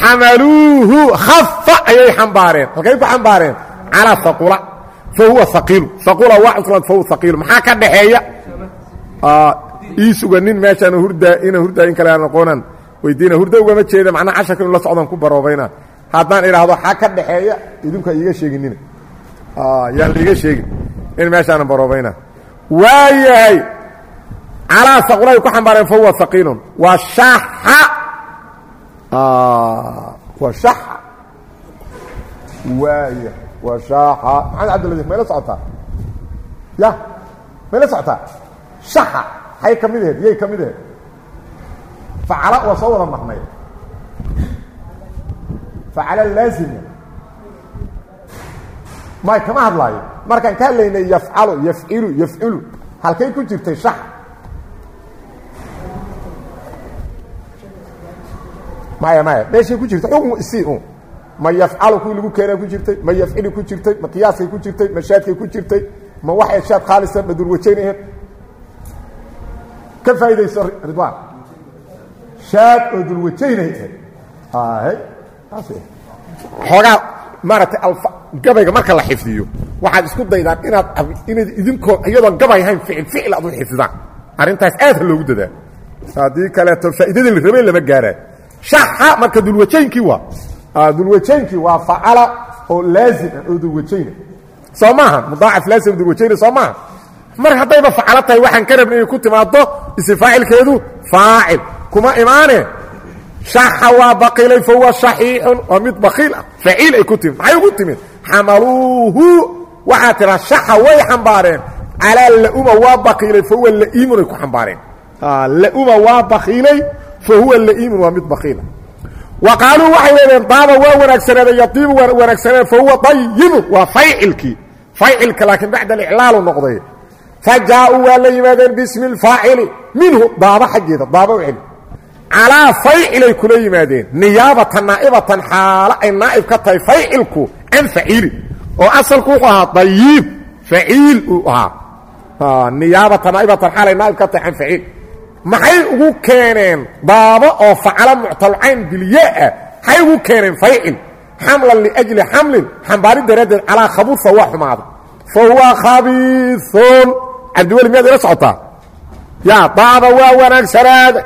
xamaluuhu khafa ayay xambaareen halkay ku xambaareen calaa haqula fa huwa haqiilu haqula waa cuslad fa huwa haqiilu maxaa ka dhaxeeya? Ii suga nin meeshaan hurdaa ina hurdaa in kale aan aqoonaan weydiina hurda ugama jeeda macnaha casharka inu la socdaan ku baroobayna haddaan idhaahdo xaa ka dhaxeeya? Idinku iiga sheeginina yaan laiga sheegin in meeshaanan baroobayna. Waa yahay calaa haqulay ku xambaareen fa huwa haqiilun waa shaxa waa shaxa waaya waa shaaxa. Maxamed cabdiladiif mayla socotaa ya mayla socotaa shaxa hay ka mid aheed yay ka mid aheed. Facala waa soo wada marnay facala laazima may kama hadlaayo. Markaan ka hadlaynay yafcalu yafcilu yafculu halkay ku jirtay shaxa maya maya. Meeshay ku jirtay xukmu isii un ma yafcalu kuwii lagu keenaa ku jirtay ma yafcilu ku jirtay ma qiyaaskay ku jirtay ma shaadkay ku jirtay ma waxay shaad khaalisa ma durwajayn aheed ka faa'idayso ridwaan. Shaad oo dulwajaynay aheyd xoogaa maaragtay gabayga marka la xifdiyo waxaad isku daydaan inaad inaad idinkoo iyadoon gabay ahayn ficil ficil aad u xifdidaan arrintaas aad ha loogu dadaa. Haddii kaleeto faa'iidadii la rabay lama gaaraayo shaxa marka dulwajaynkii waa dulwajaynkii waa facala oo laazima oo dulwajayna soo maaha mudaacaf laazim dulwajayna soo maaha mar haddayba facalo tahay waxaan ka rabna inay ku timaado isi faacilkeedu faacil kuma imaane? Shaxa waa baqiilay fa huwa shaxiixun waa mid baqiil ah. Faciil ay ku timid maxay ugu timid xamaluuhu waxaa tiraa shaxa way xambaareen calaa lauma waa baqiilay fa huwa la'iimun ay ku xambaareen lauma waa bakiilay fa huwa la'iimun waa mid bakiila wa qaaluu waxay leedeen daaba waa wanaagsanaaday yadiibu waa wanaagsanaaday fa huwa dayibun waa faycilkii faycilka laakiin bacda aliclaalu noqday fa jaaءuu waa la yimaadeen bismi اlfaacili minhu daaba xaggeeda daaba u celi calaa faycilay kula yimaadeen niyaabatan naa'ibatan xaalo ay naa'ib ka tahay faycilku can faciilin oo asalku wuxuu ahaa dayib faciil uu ahaa. Niyaabatan naa'ibatan xaal ay naa'ib ka tahay can faciil. Maxay ugu keeneen daaba oo facalo muctalcayn bilyaa maxay ugu keeneen faycil xamlan liajli xamlin xambaarid daraaddeed calaa khabusa waa xumaaday fa huwa khabiiun cabdiweli miyaad ila socotaa? Ya daaba waa wanaagsanaaday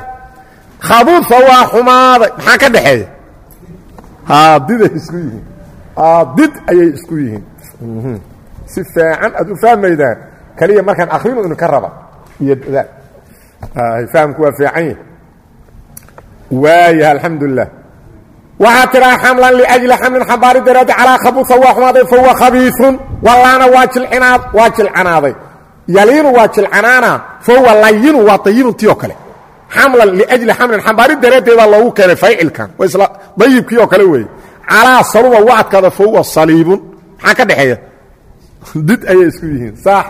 khabusa waa xumaaday maxaa ka dhexeeya? Diday isku yihiin did ayay isku yihiin. Si fiican aad u fahmaydaan keliya markaan akrinu idinka raba iyo fahamku waa fiican yahi waayah alxamdulilah waxaa tiraa xamlan liajli xamlin xambaari daraadi calaa khabusa waa xumaaday fa huwa khabiiun wallaana waa jilcinaad waa jilcanaaday yaliinu waa jilcanaana fa huwa layinu waa dayibun ti oo kale. Xamlan liajli xamlin xambaari daraaddeedaa loogu keenay faycilkan. Waa isla dayibkii oo kale weeye calaa saluba wacadkaada fa huwa saliibun. Maxaa ka dhexeeya? Did ayay isku yihiin. Saax.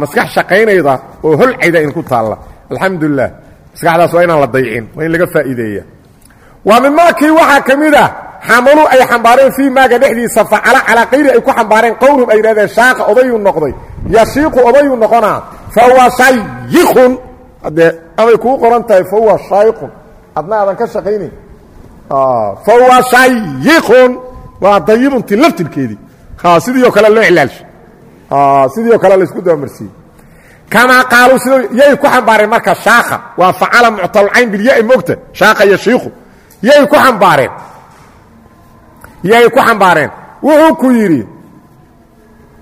Maskax shaqaynayda oo holcayda in ku taalla. Alxamdulilah maskaxdaas waa inaan la daycin waa in laga faa'iideeya. Waa mimaakii waxaa ka mid ah xamalu ay xambaareen fii maaga dhexdiisa facala calaa kayri ay ku xambaareen qowlum ay yidhahdeen shaaqa odayuu noqday yashiiqu odayuu noqonaa fa huwa shayikun haddee amay kuu qoran tahay fa huwa shayqun adna aadan ka shaqaynayn fa huwa shayikun waa dayibunti laftirkeedii. Sidii oo kale loo cilaalshay sidii oo kale laysku dabamarsiiyey kamaa qaaluu sida yay ku xambaareen marka shaakha waa facala muctalcayn bilyai mogta shaakha iyo shiiku yay ku xambaareen. Yay ku xambaareen. Wuxuu ku yidhi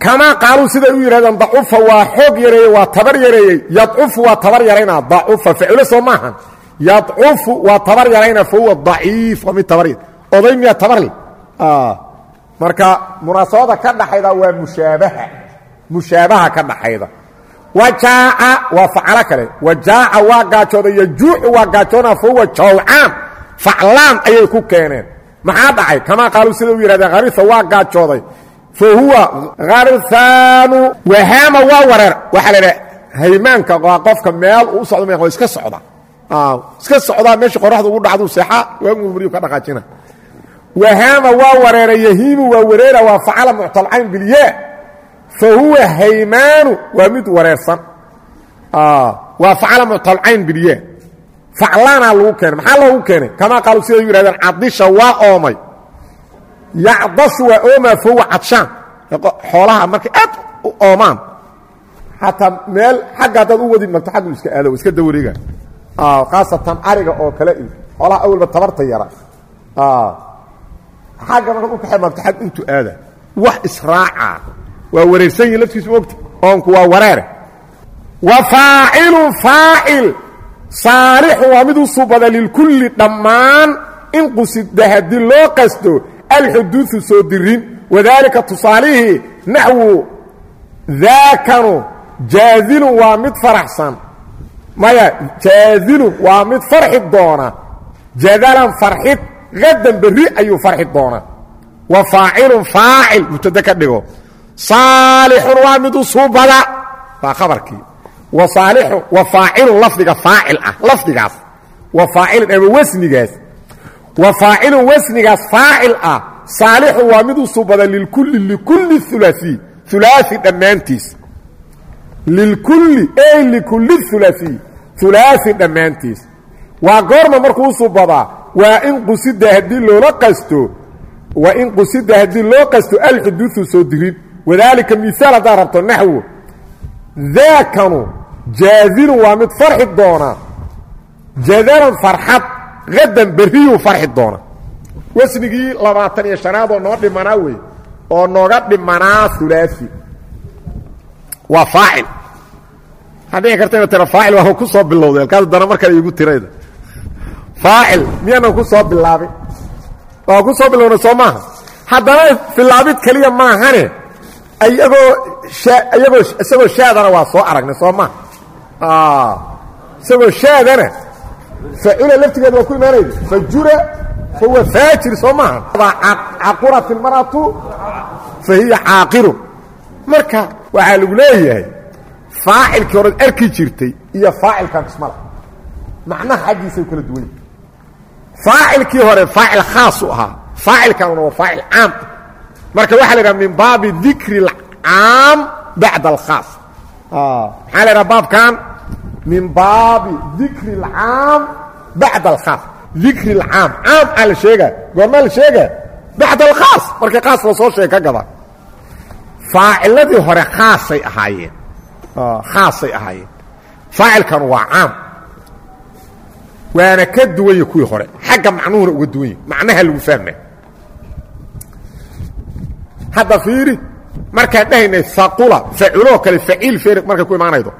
kamaa qaaluu siday u yidhahdeen dacufa waa xoog yareeyey waa tabar yareeyey. Yadcufu waa tabar yaraynaa dacufa faculo soo maahan yadcufu waa tabar yaraynaa fa huwa daciif waa mid tabar oday miyaa tabarle marka munaasabada ka dhaxayda waa mushaabaha. Mushaabaha ka dhaxayda. Wajaaca waa facalo kale. Wajaaca waa gaajooday yajuucu waa gaajoona fa huwa jawcaan. Faclaan ayay ku keeneen. Maxaa dhacay? Kamaa qaaluu sida u yidhahdeen harisa waa gaajooday. Fa huwa harhaanu wahaama waa wareer. Waxaa la idhaha haymaanka waa qofka meel uu socdo ma iska socda iska socdaa meesha qoraxda ugu dhacdu seexa waagumuriyu ka dhaqaajina. Wahaama waa wareera yahiimu waa wareera waa facala muctalcayn bilyaa fa huwa haymaanu waa mid wareersan. Waa facala muctalcayn bilyaa faclaanaa lagu keenay maxaa loogu keenay? Kamaa qaalu siday yidhahdeen cadisha waa oomay. Yacdashu waa oomaa fa huwa cadshaan. Xoolaha markay aad u oomaan xataa meel xagga haddaad u wadi magto aggu iska aado iska dawareega khaasatan ariga oo kale iyo xoolaha awalba tabarta yara. Xagga markaad u kaxay magto ag intuu aada? Wax israaca. Waa wareersan yihiin laftiisu mogta oonku wareere. Wa faacilun faacil. Saalixu waa mid u subada lilkulli dhammaan in qusida haddii loo qasto alxuduudu soo dirin wadaalika tusaalihii naxwu daakanu jaadilun waa mid faraxsan maya jaadilun waa mid farxi doona. Jadalan farxid hadan berri ayuu farxi doonaa wa faacilun faacil mubtade ka dhigo. Saalixun waa mid u subada waa khabarkii. Wa saalixun wa faacilun lafdiga faacil ah lafdigaas. Wa faacilun ama wasnigaas. Wa faacilun wasnigaas faacil ah. Saalixun waa mid u subada lilkulli likulli ulaai ulaai dhammaantiis. Lilkulli ey likulli ulaai ulaai dhammaantiis. Waa goorma markuu subadaa waa in qusida haddii loola qasto waa in qusida haddii loo qasto alxuduudu soo dirin wadaalika miaal haddaa rabto naxwo daakanu jaadilun waa mid farxi doona. Jadalan farxad hadan berriyuu farxi doona. Wasnigii labaatan iyo shanaad oo noo dhimanaa wey oo nooga dhimanaa ulaai waa faacil waxaa dhici karta ina tira faacil waa ku soo bilowday. Alkaas dana mar kale iigu tirayda faacil miyaanan ku soo bilaabin waa ku soo bilowna soo maaha? Haddana bilaabid keliya maahane ayagoo ayagoo isagoo shaadana waa soo aragnay soo maha isagoo shaadana facula laftigeeda waa ku imaanayda fajura fahuwa faajir soo maaha. Caqurat ilmaratu fa hiya caaqirun marka waxaa lagu leeyahay faacilkii horead arki jirtay iyo faacilkan ismala macnaha xaggiisay kala duwan yihin faacilkii hore faacil khaas u ahaa faacilkanuna waa faacil caam marka waxaa la idhaha min baabi dikri اlcaam bacda alkhaas maxaa la idhaha baabkan min baabi dikri اlcaam bacda alkhaas dikri اlcaam caam aa la sheegaa goormaa la sheegaa bacda alkhaas markay khaas la soo sheeg ka gada faaciladii hore khaasay ahaayeen khaasay ahaayeen faacilkanu waa caam. Waana ka duwanya kuwii hore. Xagga macnuhuna uga duwan yahi macnaha lagu fahma hadda fiiri markaan dhahaynay aqula faciloo kale faciil feeri markay ku imaanaydo.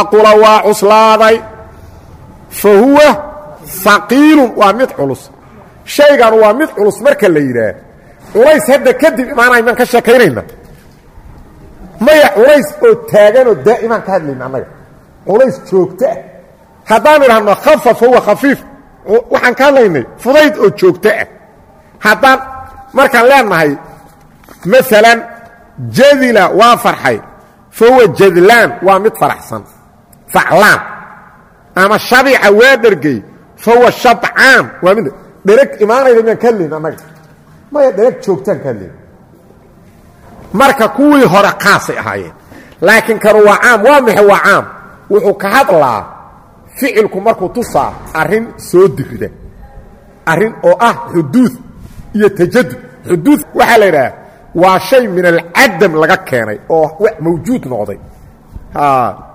Aqula waa cuslaaday. Fa huwa haqiilun waa mid culus. Shaygan waa mid culus marka la yidhaah culays hadda kadib imaanay maan ka sheekaynayna maya culays oo taaganoo daa'imaan ka hadlayna annaga. Culays joogtoah haddaan idhahno khafa fa huwa khafiif waxaan ka hadlaynay fudayd oo joogto ah. Haddaan markaan leenahay maalan jadila waa farxay fa huwa jadlaan waa mid faraxsan faclaan ama shabica waa dhergey fa huwa shabcaan waa mid dhereg imaanayda miyaan ka hadlayn annaga? Maya dhereg joogtaan ka hadlayn marka kuwii hore kaasay ahaayeen. Laakiin kanu waa caam waa maxe waa caam. Wuxuu ka hadlaa ficilku markuu tusaa arrin soo dirida. Arrin oo ah xuduud iyo tajadud. Xuduud waxaa la yidhaha waa shay min alcadam laga keenay oo mawjuud noqday.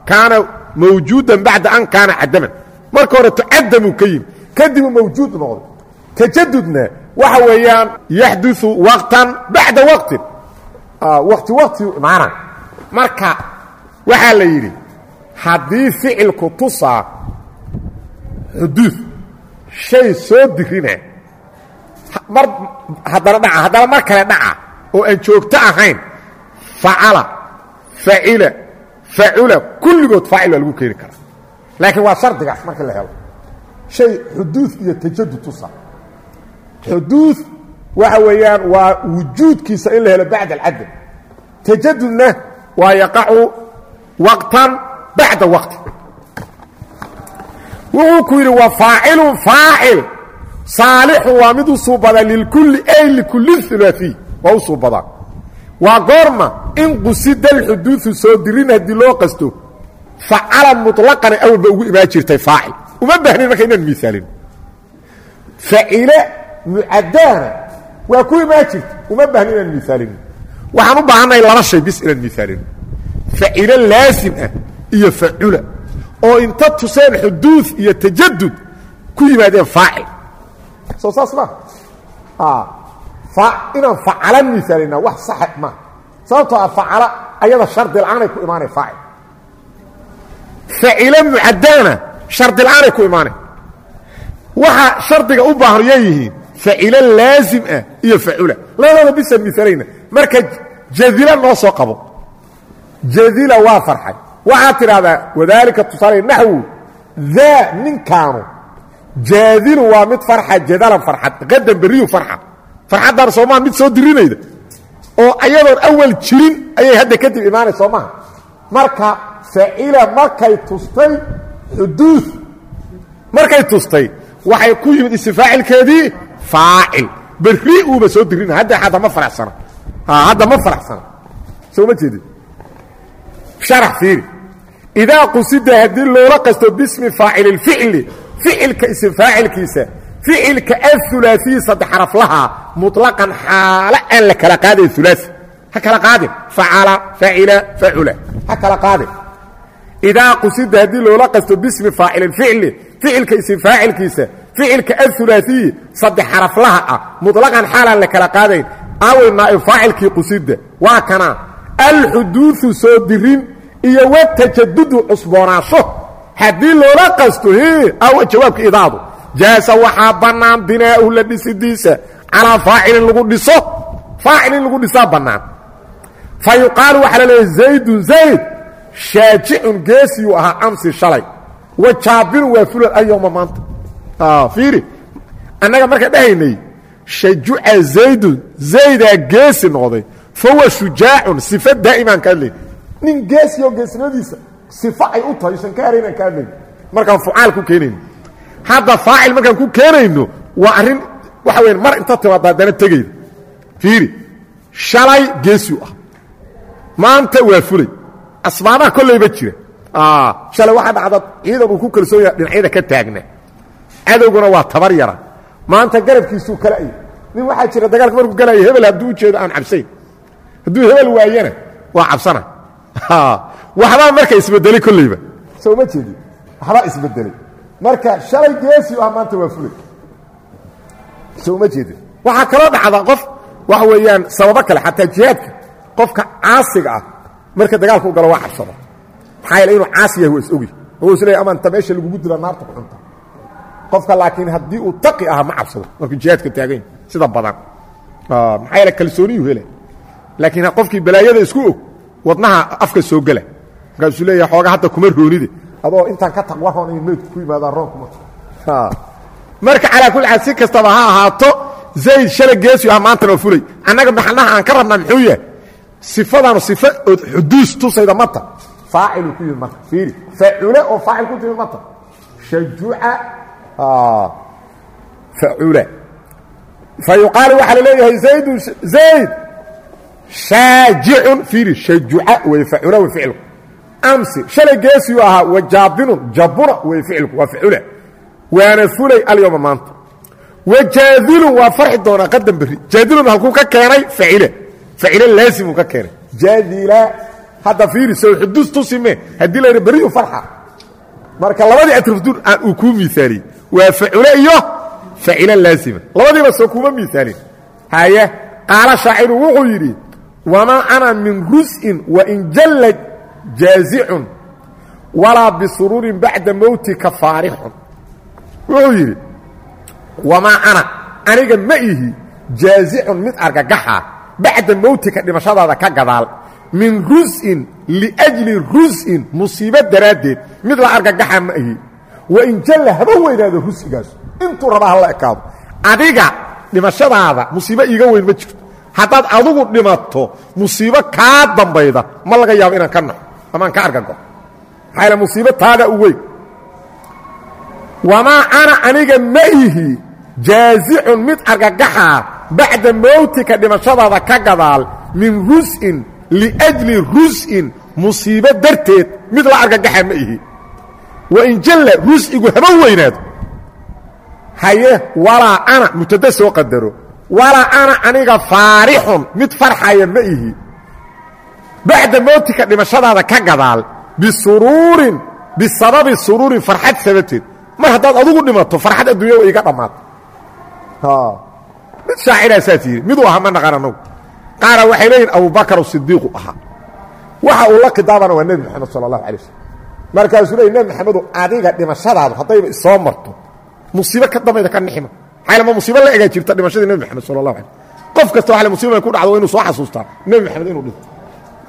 Kaana mawjuudan bacda an kaana cadaman. Marka hore tacadamuu ka yimi kadibuu mawjuud noqday. Tajadudna waxa weeyaan yaxduثu waqtan bacda waqtin waqti waqtiu imaana marka waxaa la yidhi haddii ficilku tusaa xuduud shay soo dirina mar haddana dhaca haddana mar kale dhaca oo aan joogto ahayn facala facila facula kulligood faacil lagu keeni karaa. Laakiin waa shardigaas markii la helo. Shay xuduud iyo tajadud tusaa. Xuduud waxa weeyaan waa wujuudkiisa in la helo bacda alcadam. Tajadudna waa yaqacu waqtan bacda waqti. Wuxuu ku yidhi wa faacilun faacil saalixun waa mid u suubada lilkulli ay likulli ulaaiy waa u suubadaa waa goorma in qusida alxuduudu soo dirin haddii loo qasto facala muطlaqana awalba ugu imaan jirtay faacil. Uma baahnin marka inaan miaalin facile waa ku imaan jirta? Uma baahnin inaan miaalin waxaan u baahannahay laba shay bis inaan miaalin facilo laasim ah iyo facula oo inta tuseen xuduud iyo tajadud ku yimaadeen faacil. Soo saas ma. Inaan facala miaalina wax saxa ma. Sababtoo ah facala ayada shardi la'aanay ku imaanay faacil. Facilo mucadaana shardi la'aanay ku imaanay. Waxa shardiga u baahan yay yihiin facilo laazim ah iyo facula labadooda bisa miaalayna marka jadila noo soo qabo jadila waa farxay waxaad tidhahdaa wadaalika tusaale naxwu daa ninkaanu jaadilu waa mid farxa jadalan farxad qadan beriyu farxa farxaddan soomaa mid soo dirinayda oo ayadoon awal jirin ayay hadda kadib imaanay soo maha marka facila markay tustay xuduud markay tustay waxay ku yimid istifaacilkeedii aacil beri uuba soo dirin hadda hadda ma arasana hadda ma faraxsana soo ma jeedin sharax fiiri idaa qusida haddii loola qasto bismi faacililficli ficilka isim faacilkiisa ficilka aulaaiyi saddex xaraflaha muطlaqan xaalo aan la kala qaadayn ulaai ha kala qaadin facala facila facula ha kala qaadin idaa qusida haddii loola qasto bismi faacililficli ficilka isim faacilkiisa ficilka aulaaiyi saddex xaraflaha ah mulaqan xaalaan la kala qaadayn aawey naaib faacilkii qusida waa kana alxuduudu soo dirin iyo watajadudu cusboonaasho haddii loola qasto awa jawaabka idaadu jaasa waxaa bannaan binaahu la dhisidiisa calaa faacilin lagu dhiso faacilin lagu dhisaa bannaan. Fa yuqaalu waxaa laleeya zaydun zayd shaajicun geesiyuu ahaa amsi shalay wa jaabirun waa fulan an yowma fiiri annaga marka dhahaynay shajuca zaydun zaydaa geesi noqday fahuwa shujaacun sifa daa'imaan ka hadlay nin geesiyo geesnimadiisa sifa ay u tahay usan ka haraynaan ka hadlayno markaan fucaal ku keenayno hadda faacil markaan ku keenayno waa arrin waxa weya mar inta timaada haddana tegayda fiiri shalay geesiu ah maanta waa fulay asbaabaha kollayba jira shalay waxaa dhacda ciidan uu ku kalsoon yaha dhinacyada ka taagna cadowguna waa tabar yara. Maanta garabkiisuu kala ay nin waxaa jira dagaalka markuu galaya hebel hadduu u jeedo aan cabsayn hadduu hebel waayana waa cabsana. Waxbaa marka isbedelay kollayba soo ma jeedin. Waxbaa isbedelay marka shalay geesiu ah maanta waa fulay. Soo ma jeedin. Waxaa kaloo dhacda qof waxa weeyaan sababo kale xataa jihaadka. Qofka caasiga ah marka dagaalka u galo waa cabsada. Maxaa yeele inuu caasi yahay waa is ogi. Oo is leeya ama inta meesha lagugu dila naarta ku cunta qofka laakiin haddii uu taqi aha ma cabsado. Markuu jihaadka taagany sida badan. Maxaa yeele kalsooniyuu hele laakiin qofkii balaayada isku og wadnaha afka soo gela markaasuu leeyaha xooga hadda kuma roonide. Adoo intaan ka taqwa roon in meydku ku yimaadaan roonkuma marka calaa kulli xaal si kastaba ha ahaato zayd shala geesiu ah maantana waa fulay. Annaga maxanaha aan ka rabnaa muxuu yahay? Sifadaanu sifa ood xuduus tusayda mata faaciluu ku yimid marka fiiri facule oo faacil ku timid mata shajuca facula fa yuqaalu waxaa la leeyahay zaydun zayd shaajicun fiiri shajuca wey facula wey ficilku amsi shalay geesiyuu ahaa wa jaabinun jabura wey ficilku waa facula waana fulay alyowma maanta. Wa jaadilun waa farxi doonaa qadan berri. Jaadilun halkuu ka keenay facile facile laasimuu ka keenay. Jaadila hadda fiiri sow xuduus tusime haddii la yidhi berriyu farxa. Marka labadii atrafduun aan uu kuu miaaliyey waa facule iyo facile laasima labadiiba soo kuma miaalin haye qaala shaaciru wuxuu yidhi wamaa ana min rus'in wain jalla jaazicun walaa bisuruurin bacda mowtika faarixun. Wuxuu yidhi wamaa ana aniga ma ihi jaazicun mid argagaxa bacda mowtika dhimashadaada ka gadaal min rus'in liajli rus'in musiibo daraaddeed mid la argagaxa wain jalla haba weynaado rus'igaas intuu rabaa hala ekaado. Adiga dhimashadaada musiibo iiga weyn ma jirto. Haddaad adugu dhimato musiibo kaa dambayda ma laga yaabo inaan ka naxo amaan ka argago maxaa musiibo taaga u weyn. Wamaa ana aniga ma ihi jaazicun mid argagaxaa bacda mowtika dhimashadaada ka gadaal min rus'in liajli rus'in musiibo darteed mid la argagaxa ma ihi wain jalla rus'igu haba weynaado haye walaa ana mubtada soo qadaro. Walaa ana aniga faarixun mid farxaya ma ihi. Bacda mowtika dhimashadaada ka gadaal bisuruurin bisababi suruurin farxad sababteed. Mar haddaad adugu dhimato farxad adduunya wa iga dhammaato mid shaaciraa saas yidhi miduu ahaa ma naqan anagu. Qaara waxay leeyihiin abubakar sidiiqu ahaa waxa uu la khidaabana waa nebi moxamed sala allahu alay waslm markaasuu leey nebi maxamedu adiga dhimashadaadu haddayba isoo marto musiibo ka dambayda ka nixima. Xaylama musiibo la egaa jirta dhimashadii nebi moxamed sala allahu alay qof kasta waxa musiiba ay ku dhacdo waa inuu soo xasuustaa nebi moxamed inuu dhinto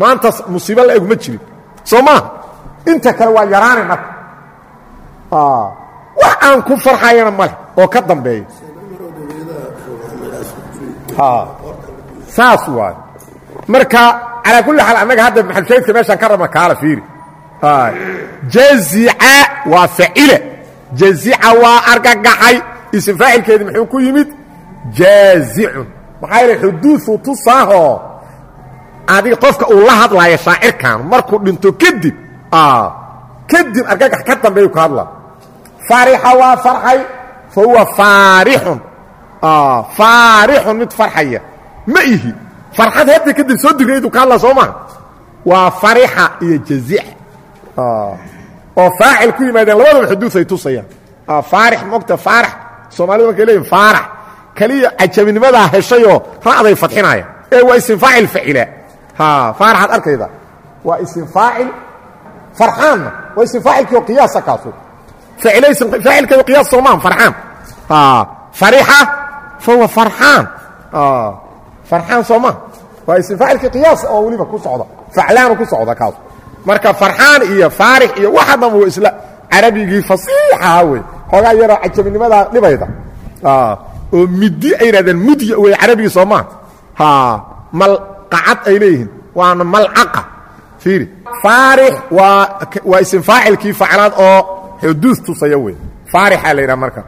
maantaas musiibo la eg ma jirin. Soo maaha inta kale waa yaraanay marka wax aan ku farxayana maleh oo ka dambeeya. Saas waay. Marka calaa kulli xaal annaga hadda maxalshaydka meeshaan ka rabna kaala fiiri jazica waa facila jazica waa argagaxay. Isim faacilkeedii muxuu ku yimid? Jaazicun maxaa yeele xuduudu tusaahoo adiga qofka uu la hadlaayo shaacirkan markuu dhinto kadib kadib argagax ka dambeeyu ka hadla. Faarixa waa farxay fa huwa faarixun faarixun mid farxaya. Ma ihi farxad hadda kadib soo digraydu ka hadla soo maha waa farixa iyo jazic oo faacil ku yimaadeen labadaba xuduud ay tusayaan. Faarix mogta faarax. Soomaalidu markay leeyihiin faarax. Keliya cajabinimadaa heshayoo ra'day fadxinaya ee waa isim faacil facila faaraxaad arkayda. Waa isim faacil farxaanna waa isim faacilkii oo qiyaasa kaasu. Faacilkeedu qiyaas soo maaha farxaan. Farixa fa huwa farxaan. Farxaan soo maha waa isim faacilkii qiyaas oo weliba ku socda. Faclaanu ku socda kaasu marka farxaan iyo faarix iyo waxa dhan wa isla carabigii fasiixaha wey xoogaa yaroo cajabinimadaa dhibayda. Oo midi ay yidhahdeen mudya wey carabigii soo maaha malqacad ay leeyihiin waana malcaqa fiiri faarix waa waa isim faacilkii faclaad oo xuduud tusaya wey faarixaa la yidhaha marka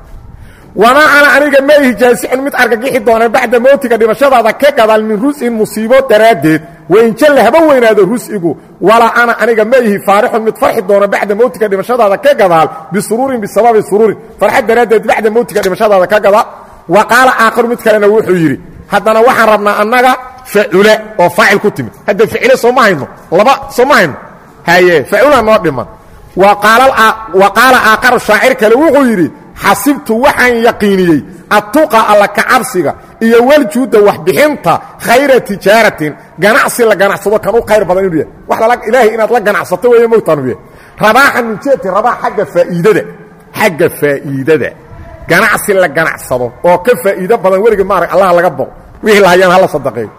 wamaa ana aniga ma ihi jaasicun mid argagixi doona bacda mowtiga dhimashadaada ka gadaal min rus'in musiibo daraaddeed. Wainjalla haba weynaado rus'igu. Walaa ana aniga ma ihi faarixun mid farxi doona bacda mowtiga dhimashadaada ka gadaal. Bisuruurin bisababi suruurin. Farxad daraaddeed bacda mowtiga dhimashadaada ka gadaal. Wa qaala aakharu mid kalena wuxuu yidhi haddana waxaan rabnaa annaga facule oo faacil ku timid. Hadda ficile sooma hayno. Laba sooma hayno. Haye facula noo dhiman. Wa qaala aakharu shaacir kale xasibtu waxaan yaqiiniyey attuqa alla kacabsiga iyo waljuudda waxbixinta khayra tijaaratin ganacsi la ganacsado kan u khayr badan inuu yahay. Wax ilaahay inaad la ganacsato weeye mogtaanu yahay. Rabaaxan min jeeti rabaax xagga faa'iidada xagga faa'iidada. Ganacsi la ganacsado oo ka faa'iido badan weliga maarag allaha laga boqo. Wixii lahayaan hala sadaqeeyo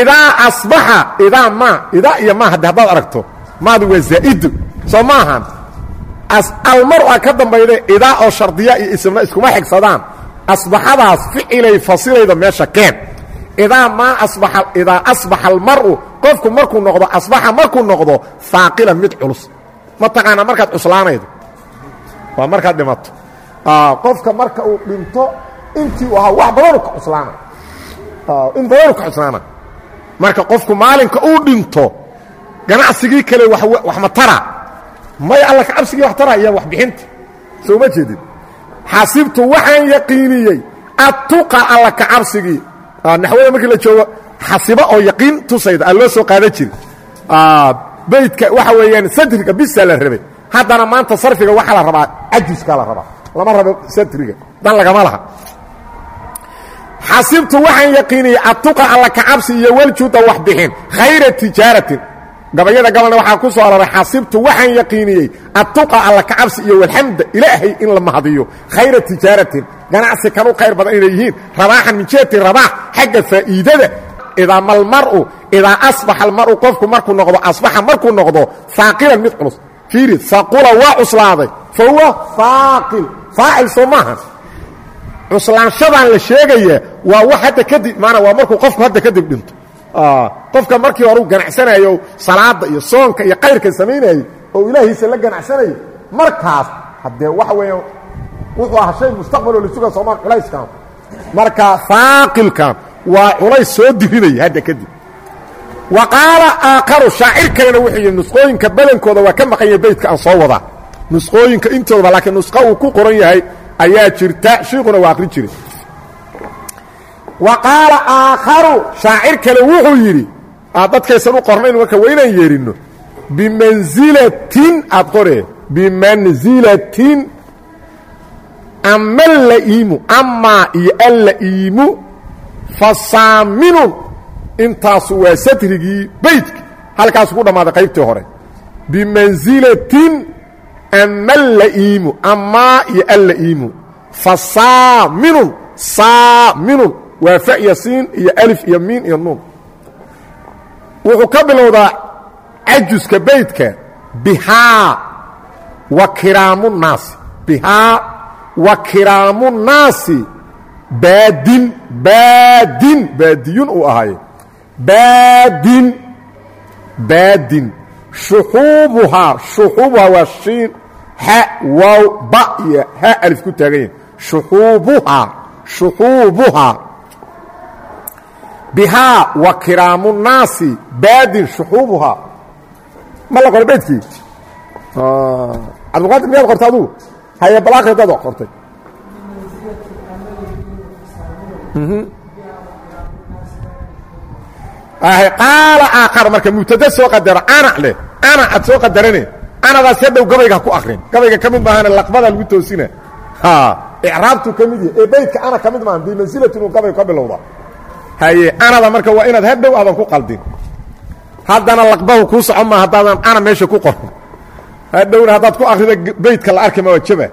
idaa asbaxa idaa maa idaa iyo maa haddi haddaad aragto maadu waa zaa'idu. Soo ma ahan almara ka dambayda idaa oo shardiya iyo ismna iskuma xigsadaan asbaxadaas ficilay fasilayda meesha keen. Idaa maa asbaa idaa asbaxa almar'u qofku markuu noqdo asbaxa markuu noqdo faaqilan mid culus. Ma taqaanaa markaad cuslaanaydo? Waa markaad dhimato. Qofka marka uu dhinto intii uu ahaa wax badanu ka cuslaana in badanu ka cuslaana marka qofku maalinka uu dhinto ganacsigii kale wax ma tara may alla kacabsigii wax tara iyo waxbixinta soo ma jeedin? Xasibtu waxaan yaqiiniyey attuqa alla kacabsigii naxwada markii la joogo xasibo oo yaqiin tusayda aa loo soo qaadan jiri baydka waxa weeyaan sadriga bisa la rabay. Haddana maanta sarfiga waxaa la rabaa cajiska la rabaa. Lama rabo sadriga dan lagama laha. Xasibtu waxaan yaqiiniyey attuqa alla kacabsi iyo waljuuda waxbixin khayra tijaaratin gabayada gabalna waxaa ku soo aroray xasibtu waxaan yaqiiniyey attuqa alla kacabsi iyo walxamda ilaahay in la mahadiyo khayra tijaaratin ganacsi kan u khayr badan inay yihiin rabaaxan min jeeti rabaax xagga faa'iidada idaa malmar'u idaa asbaxa almar'u qofku markuu noqdo asbaxa markuu noqdo faaqilan mid culus. Fiiri saqula waa cuslaaday. Fa huwa faaqil faacil soo maaha. Cuslaanshadan la sheegaya waa wax hadda kadib maana waa markuu qofku hadda kadib dhinto qofka markii hore u ganacsanayo salaada iyo soonka iyo kayrka samaynayey oo ilaahiisa la ganacsanayay markaas haddee waxa weeya wuxuu ahaa shay mustaqbaloo la suga soomaa culayskan marka faaqilkan waa culays soo dirinaya hadda kadib. Wa qaala aakharu shaacir kalena wuxuu yidhi nusqooyinka badankooda waa ka maqan yahay beydka aan soo wadaa nusqooyinka intoodaba laakiin nusqo uu ku qoran yahay ayaa jirta shiikuna waa aqrin jiray wa qaala aakharu shaacir kale wuxuu yidhi dadkaysan u qornayn marka waa inaan yeerinno. Bimanzilatin aad qoree bimanzilatin ama la'iimu amaa iyo alla'iimu fasaaminun intaasu waa satrigii beydka halkaasu ku dhammaaday qaybtii hore. Bimanzilatin ama la'iimu amaa iyo alla'iimu fasaaminun saaminun waa fa iyo siin iyo alif iyo miin iyo nuun. Wuxuu ka bilowdaa cajuska beydka bihaa wa kiraamu naasi bihaa wa kiraamu naasi baadin baadin baadiyun uu ahaaye. Baadin baadin. Shuxuubuhaa shuxuubuhaa waa shiin xa waaw ba iyo ha alif ku taagan yahi shuxuubuhaa shuxuubuhaa bihaa wa kiraamu naasi baadin shuxuubuhaa ma la qoray beydkii cabdulqaadir miyaad qortay adugu? Haye balaaqi dad qortay. Qaala aakhar marka mubtada soo qadaro ana leh ana aad soo qadarane anadaas hadhow gabayga ha ku akrin gabayga ka mid maahane laqbada lagu toosina icraabtu ka mid yahay ee beydka ana ka mid maaha bimansilatin uu gabaygu ka bilowda haye anada marka waa inaad hadhow aadan ku qaldin haddana laqbahu kuu socon maa haddaadan ana meesha ku qorin. Hadhowna haddaad ku akrida beydka la arki ma waa jaba.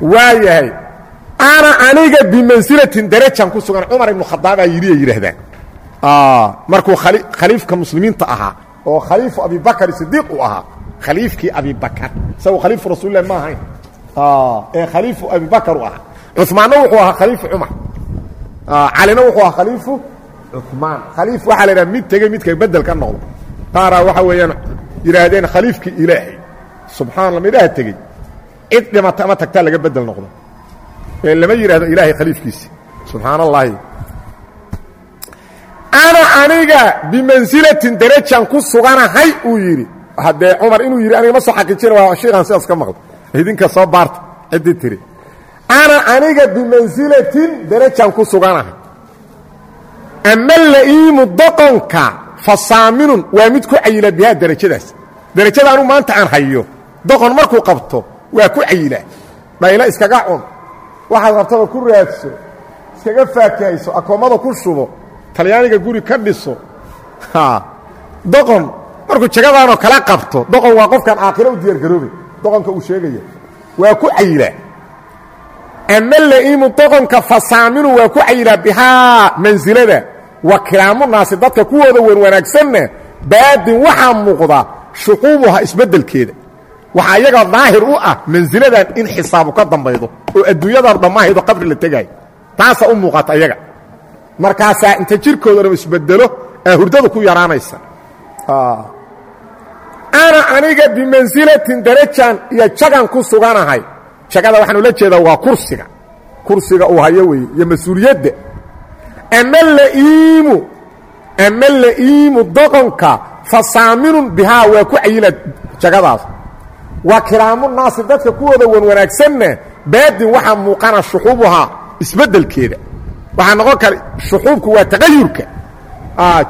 Waa yahay ana aniga bimansilatin darajan ku sugan cumar ibnu khadaabaa yidhi ay yidhaahdaan. Markuu khaliifka muslimiinta ahaa oo khaliifu abibakar sidiiq uu ahaa khaliifkii abibakar isagu khaliifu rasuulilah ma ahayn. Ee khaliifu abibakar u ahaa. Cumaanna wuxuu ahaa khaliifu cumar calina wuxuu ahaa khaliifu cumaan khaliif waxaa la idhaha mid tegey midka bedel ka noqdo. Qaaraa waxa weeyaan yidhaahdeen khaliifkii ilaahay. Subxana alla midhaha tegey. Cid dhimata ama tagtaa laga bedel noqdo. Ee lama yidhahdo ilaahay khaliifkiisi. Subxaan allahi ana aniga bimansilatin darajan ku suganahay uu yidhi. Haddee cumar inuu yidhi aniga ma soo xaqiijina waa shiikan sidaas ka maqla idinka soo baarta. Ciddii tiri ana aniga bimansilatin darajan ku suganahay ama la'iimu doqonka fa saaminun waa mid ku cayila bihaa derajadaas derajada anu maanta aan hayo doqon markuu qabto waa ku cayilaa dhaylo iskaga cun. Waxaad rabtaba ku raadso iskaga faakahayso akoommada ku shubo talyaaniga guri ka dhiso. Doqon markuu jagadaanoo kala qabto doqon waa qofkaan aakhiro u diyaargaroobay doqonka uu sheegaya. Waa ku cayilaa ama la'iimu doqonka fasaaminu waa ku cayilaa bihaa mansilada wa kiraamu naasi dadka kuwooda wan wanaagsanna baadin waxaa muuqda shuquubuha isbeddelkeeda waxaa iyaga daahir u ah mansiladan in xisaabu ka dambaydo oo adduunyadan dhammahaydo qabri la tegaayo taasaa u muuqata iyaga markaasaa inta jirkooda dham isbedelo aa hurdadu ku yaraanaysa. Ana aniga bimansilatin darajan iyo jagan ku suganahay jagada waxaan ula jeedaa waa kursiga. Kursiga uu hayo weeye iyo mas'uuliyadda. Ama laiimu ama la'iimu doqonka fa saaminun bihaa waa ku cayila jagadaas waa kiraamu naasi dadka kuwooda wan wanaagsanna baadin waxaa muuqana shuxuubuhaa isbeddelkeeda. Waxaa noqon kara shuxuubku waa taqayurka.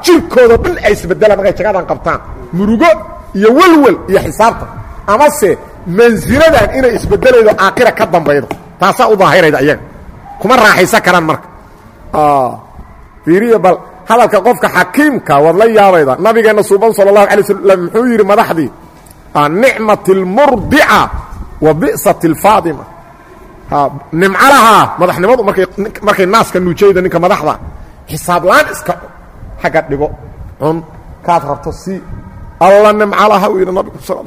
Jirkooda dhan ay isbedelaan markay jagadan qabtaan. Murugo iyo welwel iyo xisaabta amase mansiladan inay isbedelaydo aakhira ka dambaydo. Taasaa u daahirayda iyaga. Kuma raaxaysan karaan marka. Fiiriya bal hadalka qofka xakiimka waad la yaabayda. Nabigeenna suuban sala alay slam muxuu yidhi madaxdii nicmat اlmurdica wa bi'sat اlfaadima nimcalahaa madaxnimadu markay markay naaska nuujayda ninka madaxda xisaab la'aan iska xagga dhigo. Cun kaad rabto si alla nimcalaha uu yidhi nabigu sal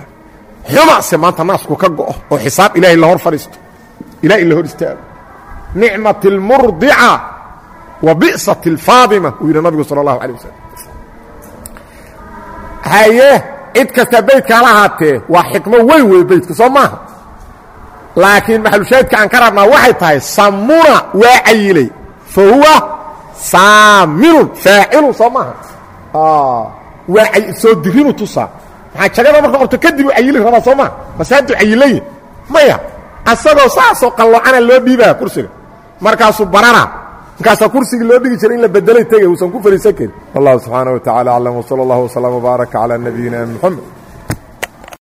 xumase maanta naasku ka go'o oo xisaab ilaahay la hor fadhiisto ilaahay la hor istaago nicmat اlmurdica wa bi'sat اlfaadima uu yidhi nabigu sala اllahu alay wasalam haye cid kasta beydka hala ahaatee waa xikmo weyn wey beydku soo maaha laakiin maxalushaahidka aan ka rabnaa waxay tahay samuna waa cayilay fa huwa saaminun faacilun soo maaha waa soo dirinu tusaa maxaa jagada marka qorto kadib u cayili rabaa soo maha mase hadduu cayilayi maya asagoo saasoo qalloocana loo dhiibaa kursiga. Markaasuu barara. Markaasaa kursigii loo dhigi jiray in la bedelay tegay uusan ku fariisan karin. Wallahu subxaana wa tacala aclam wsala allahu wslam wbaaraka calaa nabiyina moxamed